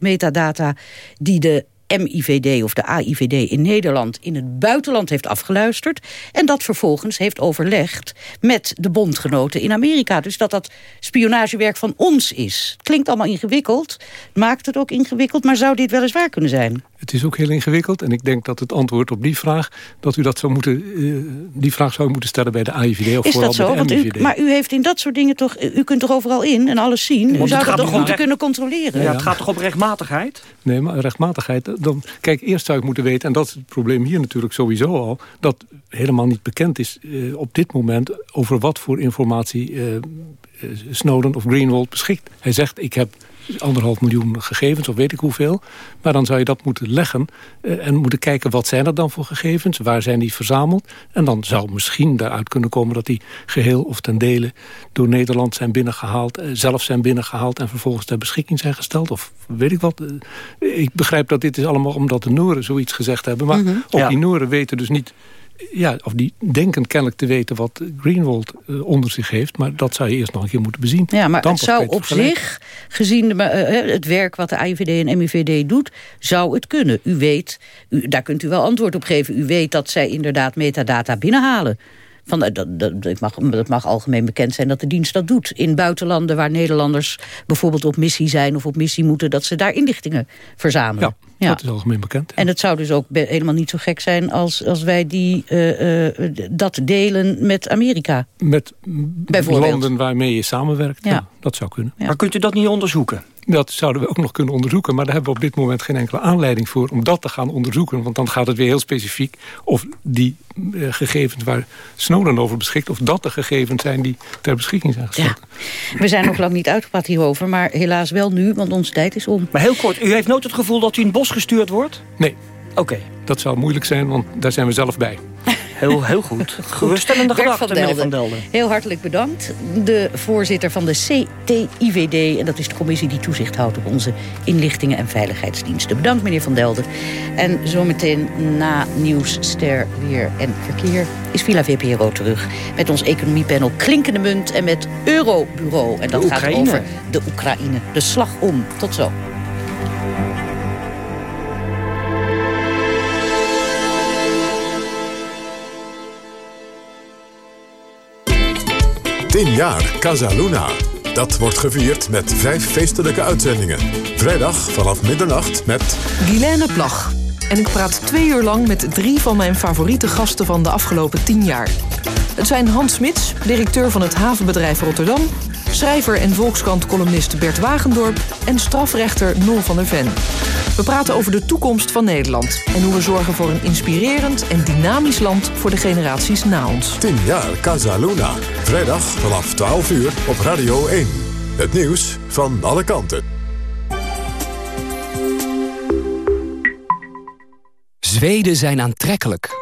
metadata die de MIVD of de AIVD in Nederland in het buitenland heeft afgeluisterd... en dat vervolgens heeft overlegd met de bondgenoten in Amerika. Dus dat dat spionagewerk van ons is. Klinkt allemaal ingewikkeld, maakt het ook ingewikkeld... maar zou dit wel eens waar kunnen zijn? Het is ook heel ingewikkeld en ik denk dat het antwoord op die vraag... dat u dat zou moeten, uh, die vraag zou moeten stellen bij de AIVD of is vooral dat zo? bij de MIVD. u, maar u heeft in dat soort dingen toch... U kunt toch overal in en alles zien? U zou dat toch moeten kunnen controleren? Ja, het gaat toch om rechtmatigheid? Nee, maar rechtmatigheid... Dan, kijk, eerst zou ik moeten weten, en dat is het probleem hier natuurlijk sowieso al... dat helemaal niet bekend is uh, op dit moment over wat voor informatie... Uh, Snowden of Greenwald beschikt. Hij zegt, ik heb anderhalf miljoen gegevens, of weet ik hoeveel. Maar dan zou je dat moeten leggen uh, en moeten kijken... wat zijn er dan voor gegevens, waar zijn die verzameld... en dan zou misschien daaruit kunnen komen... dat die geheel of ten dele door Nederland zijn binnengehaald... Uh, zelf zijn binnengehaald en vervolgens ter beschikking zijn gesteld... of weet ik wat. Uh, ik begrijp dat dit is allemaal omdat de Noren zoiets gezegd hebben... maar -hmm. ook ja. die Noren weten dus niet ja, of die denken kennelijk te weten wat Greenwald uh, onder zich heeft. Maar dat zou je eerst nog een keer moeten bezien. Ja, maar Dan het zou op zich, gezien de, uh, het werk wat de AIVD en MIVD doet... zou het kunnen. U weet, u, daar kunt u wel antwoord op geven. U weet dat zij inderdaad metadata binnenhalen. Van, dat, dat, dat, mag, dat mag algemeen bekend zijn dat de dienst dat doet. In buitenlanden waar Nederlanders bijvoorbeeld op missie zijn... of op missie moeten, dat ze daar inlichtingen verzamelen. Ja. Ja. Dat is algemeen bekend. En het zou dus ook helemaal niet zo gek zijn als, als wij die, uh, uh, dat delen met Amerika. Met landen waarmee je samenwerkt, ja. ja dat zou kunnen. Ja. Maar kunt u dat niet onderzoeken? Dat zouden we ook nog kunnen onderzoeken. Maar daar hebben we op dit moment geen enkele aanleiding voor om dat te gaan onderzoeken. Want dan gaat het weer heel specifiek of die uh, gegevens waar Snowden over beschikt... of dat de gegevens zijn die ter beschikking zijn gesteld. Ja. We zijn nog lang niet uitgepraat hierover, maar helaas wel nu, want onze tijd is om. Maar heel kort, u heeft nooit het gevoel dat u in het bos gestuurd wordt? Nee. Oké. Okay. Dat zou moeilijk zijn, want daar zijn we zelf bij. (laughs) Heel, heel goed. (laughs) Geruststellende gedachten, van meneer Van Delden. Heel hartelijk bedankt. De voorzitter van de CTIVD, en dat is de commissie die toezicht houdt op onze inlichtingen en veiligheidsdiensten. Bedankt, meneer Van Delden. En zometeen na Nieuwsster Weer en Verkeer is Villa VPRO terug. Met ons economiepanel Klinkende Munt en met Eurobureau. En dat gaat over de Oekraïne. De slag om. Tot zo. Tien jaar Casa Luna. Dat wordt gevierd met vijf feestelijke uitzendingen. Vrijdag vanaf middernacht met... Guilaine Plag. En ik praat twee uur lang met drie van mijn favoriete gasten van de afgelopen tien jaar. Het zijn Hans Smits, directeur van het havenbedrijf Rotterdam... schrijver en Volkskrant-columnist Bert Wagendorp... en strafrechter Nol van der Ven. We praten over de toekomst van Nederland... en hoe we zorgen voor een inspirerend en dynamisch land... voor de generaties na ons. 10 jaar Casa Luna. Vrijdag vanaf 12 uur op Radio 1. Het nieuws van alle kanten. Zweden zijn aantrekkelijk.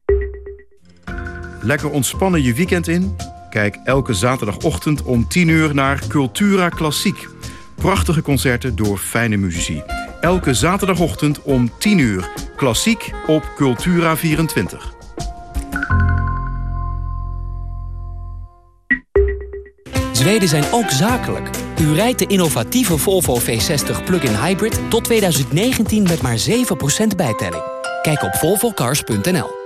Lekker ontspannen je weekend in? Kijk elke zaterdagochtend om 10 uur naar Cultura Klassiek. Prachtige concerten door fijne muzici. Elke zaterdagochtend om 10 uur. Klassiek op Cultura 24. Zweden zijn ook zakelijk. U rijdt de innovatieve Volvo V60 plug-in hybrid tot 2019 met maar 7% bijtelling. Kijk op volvocars.nl.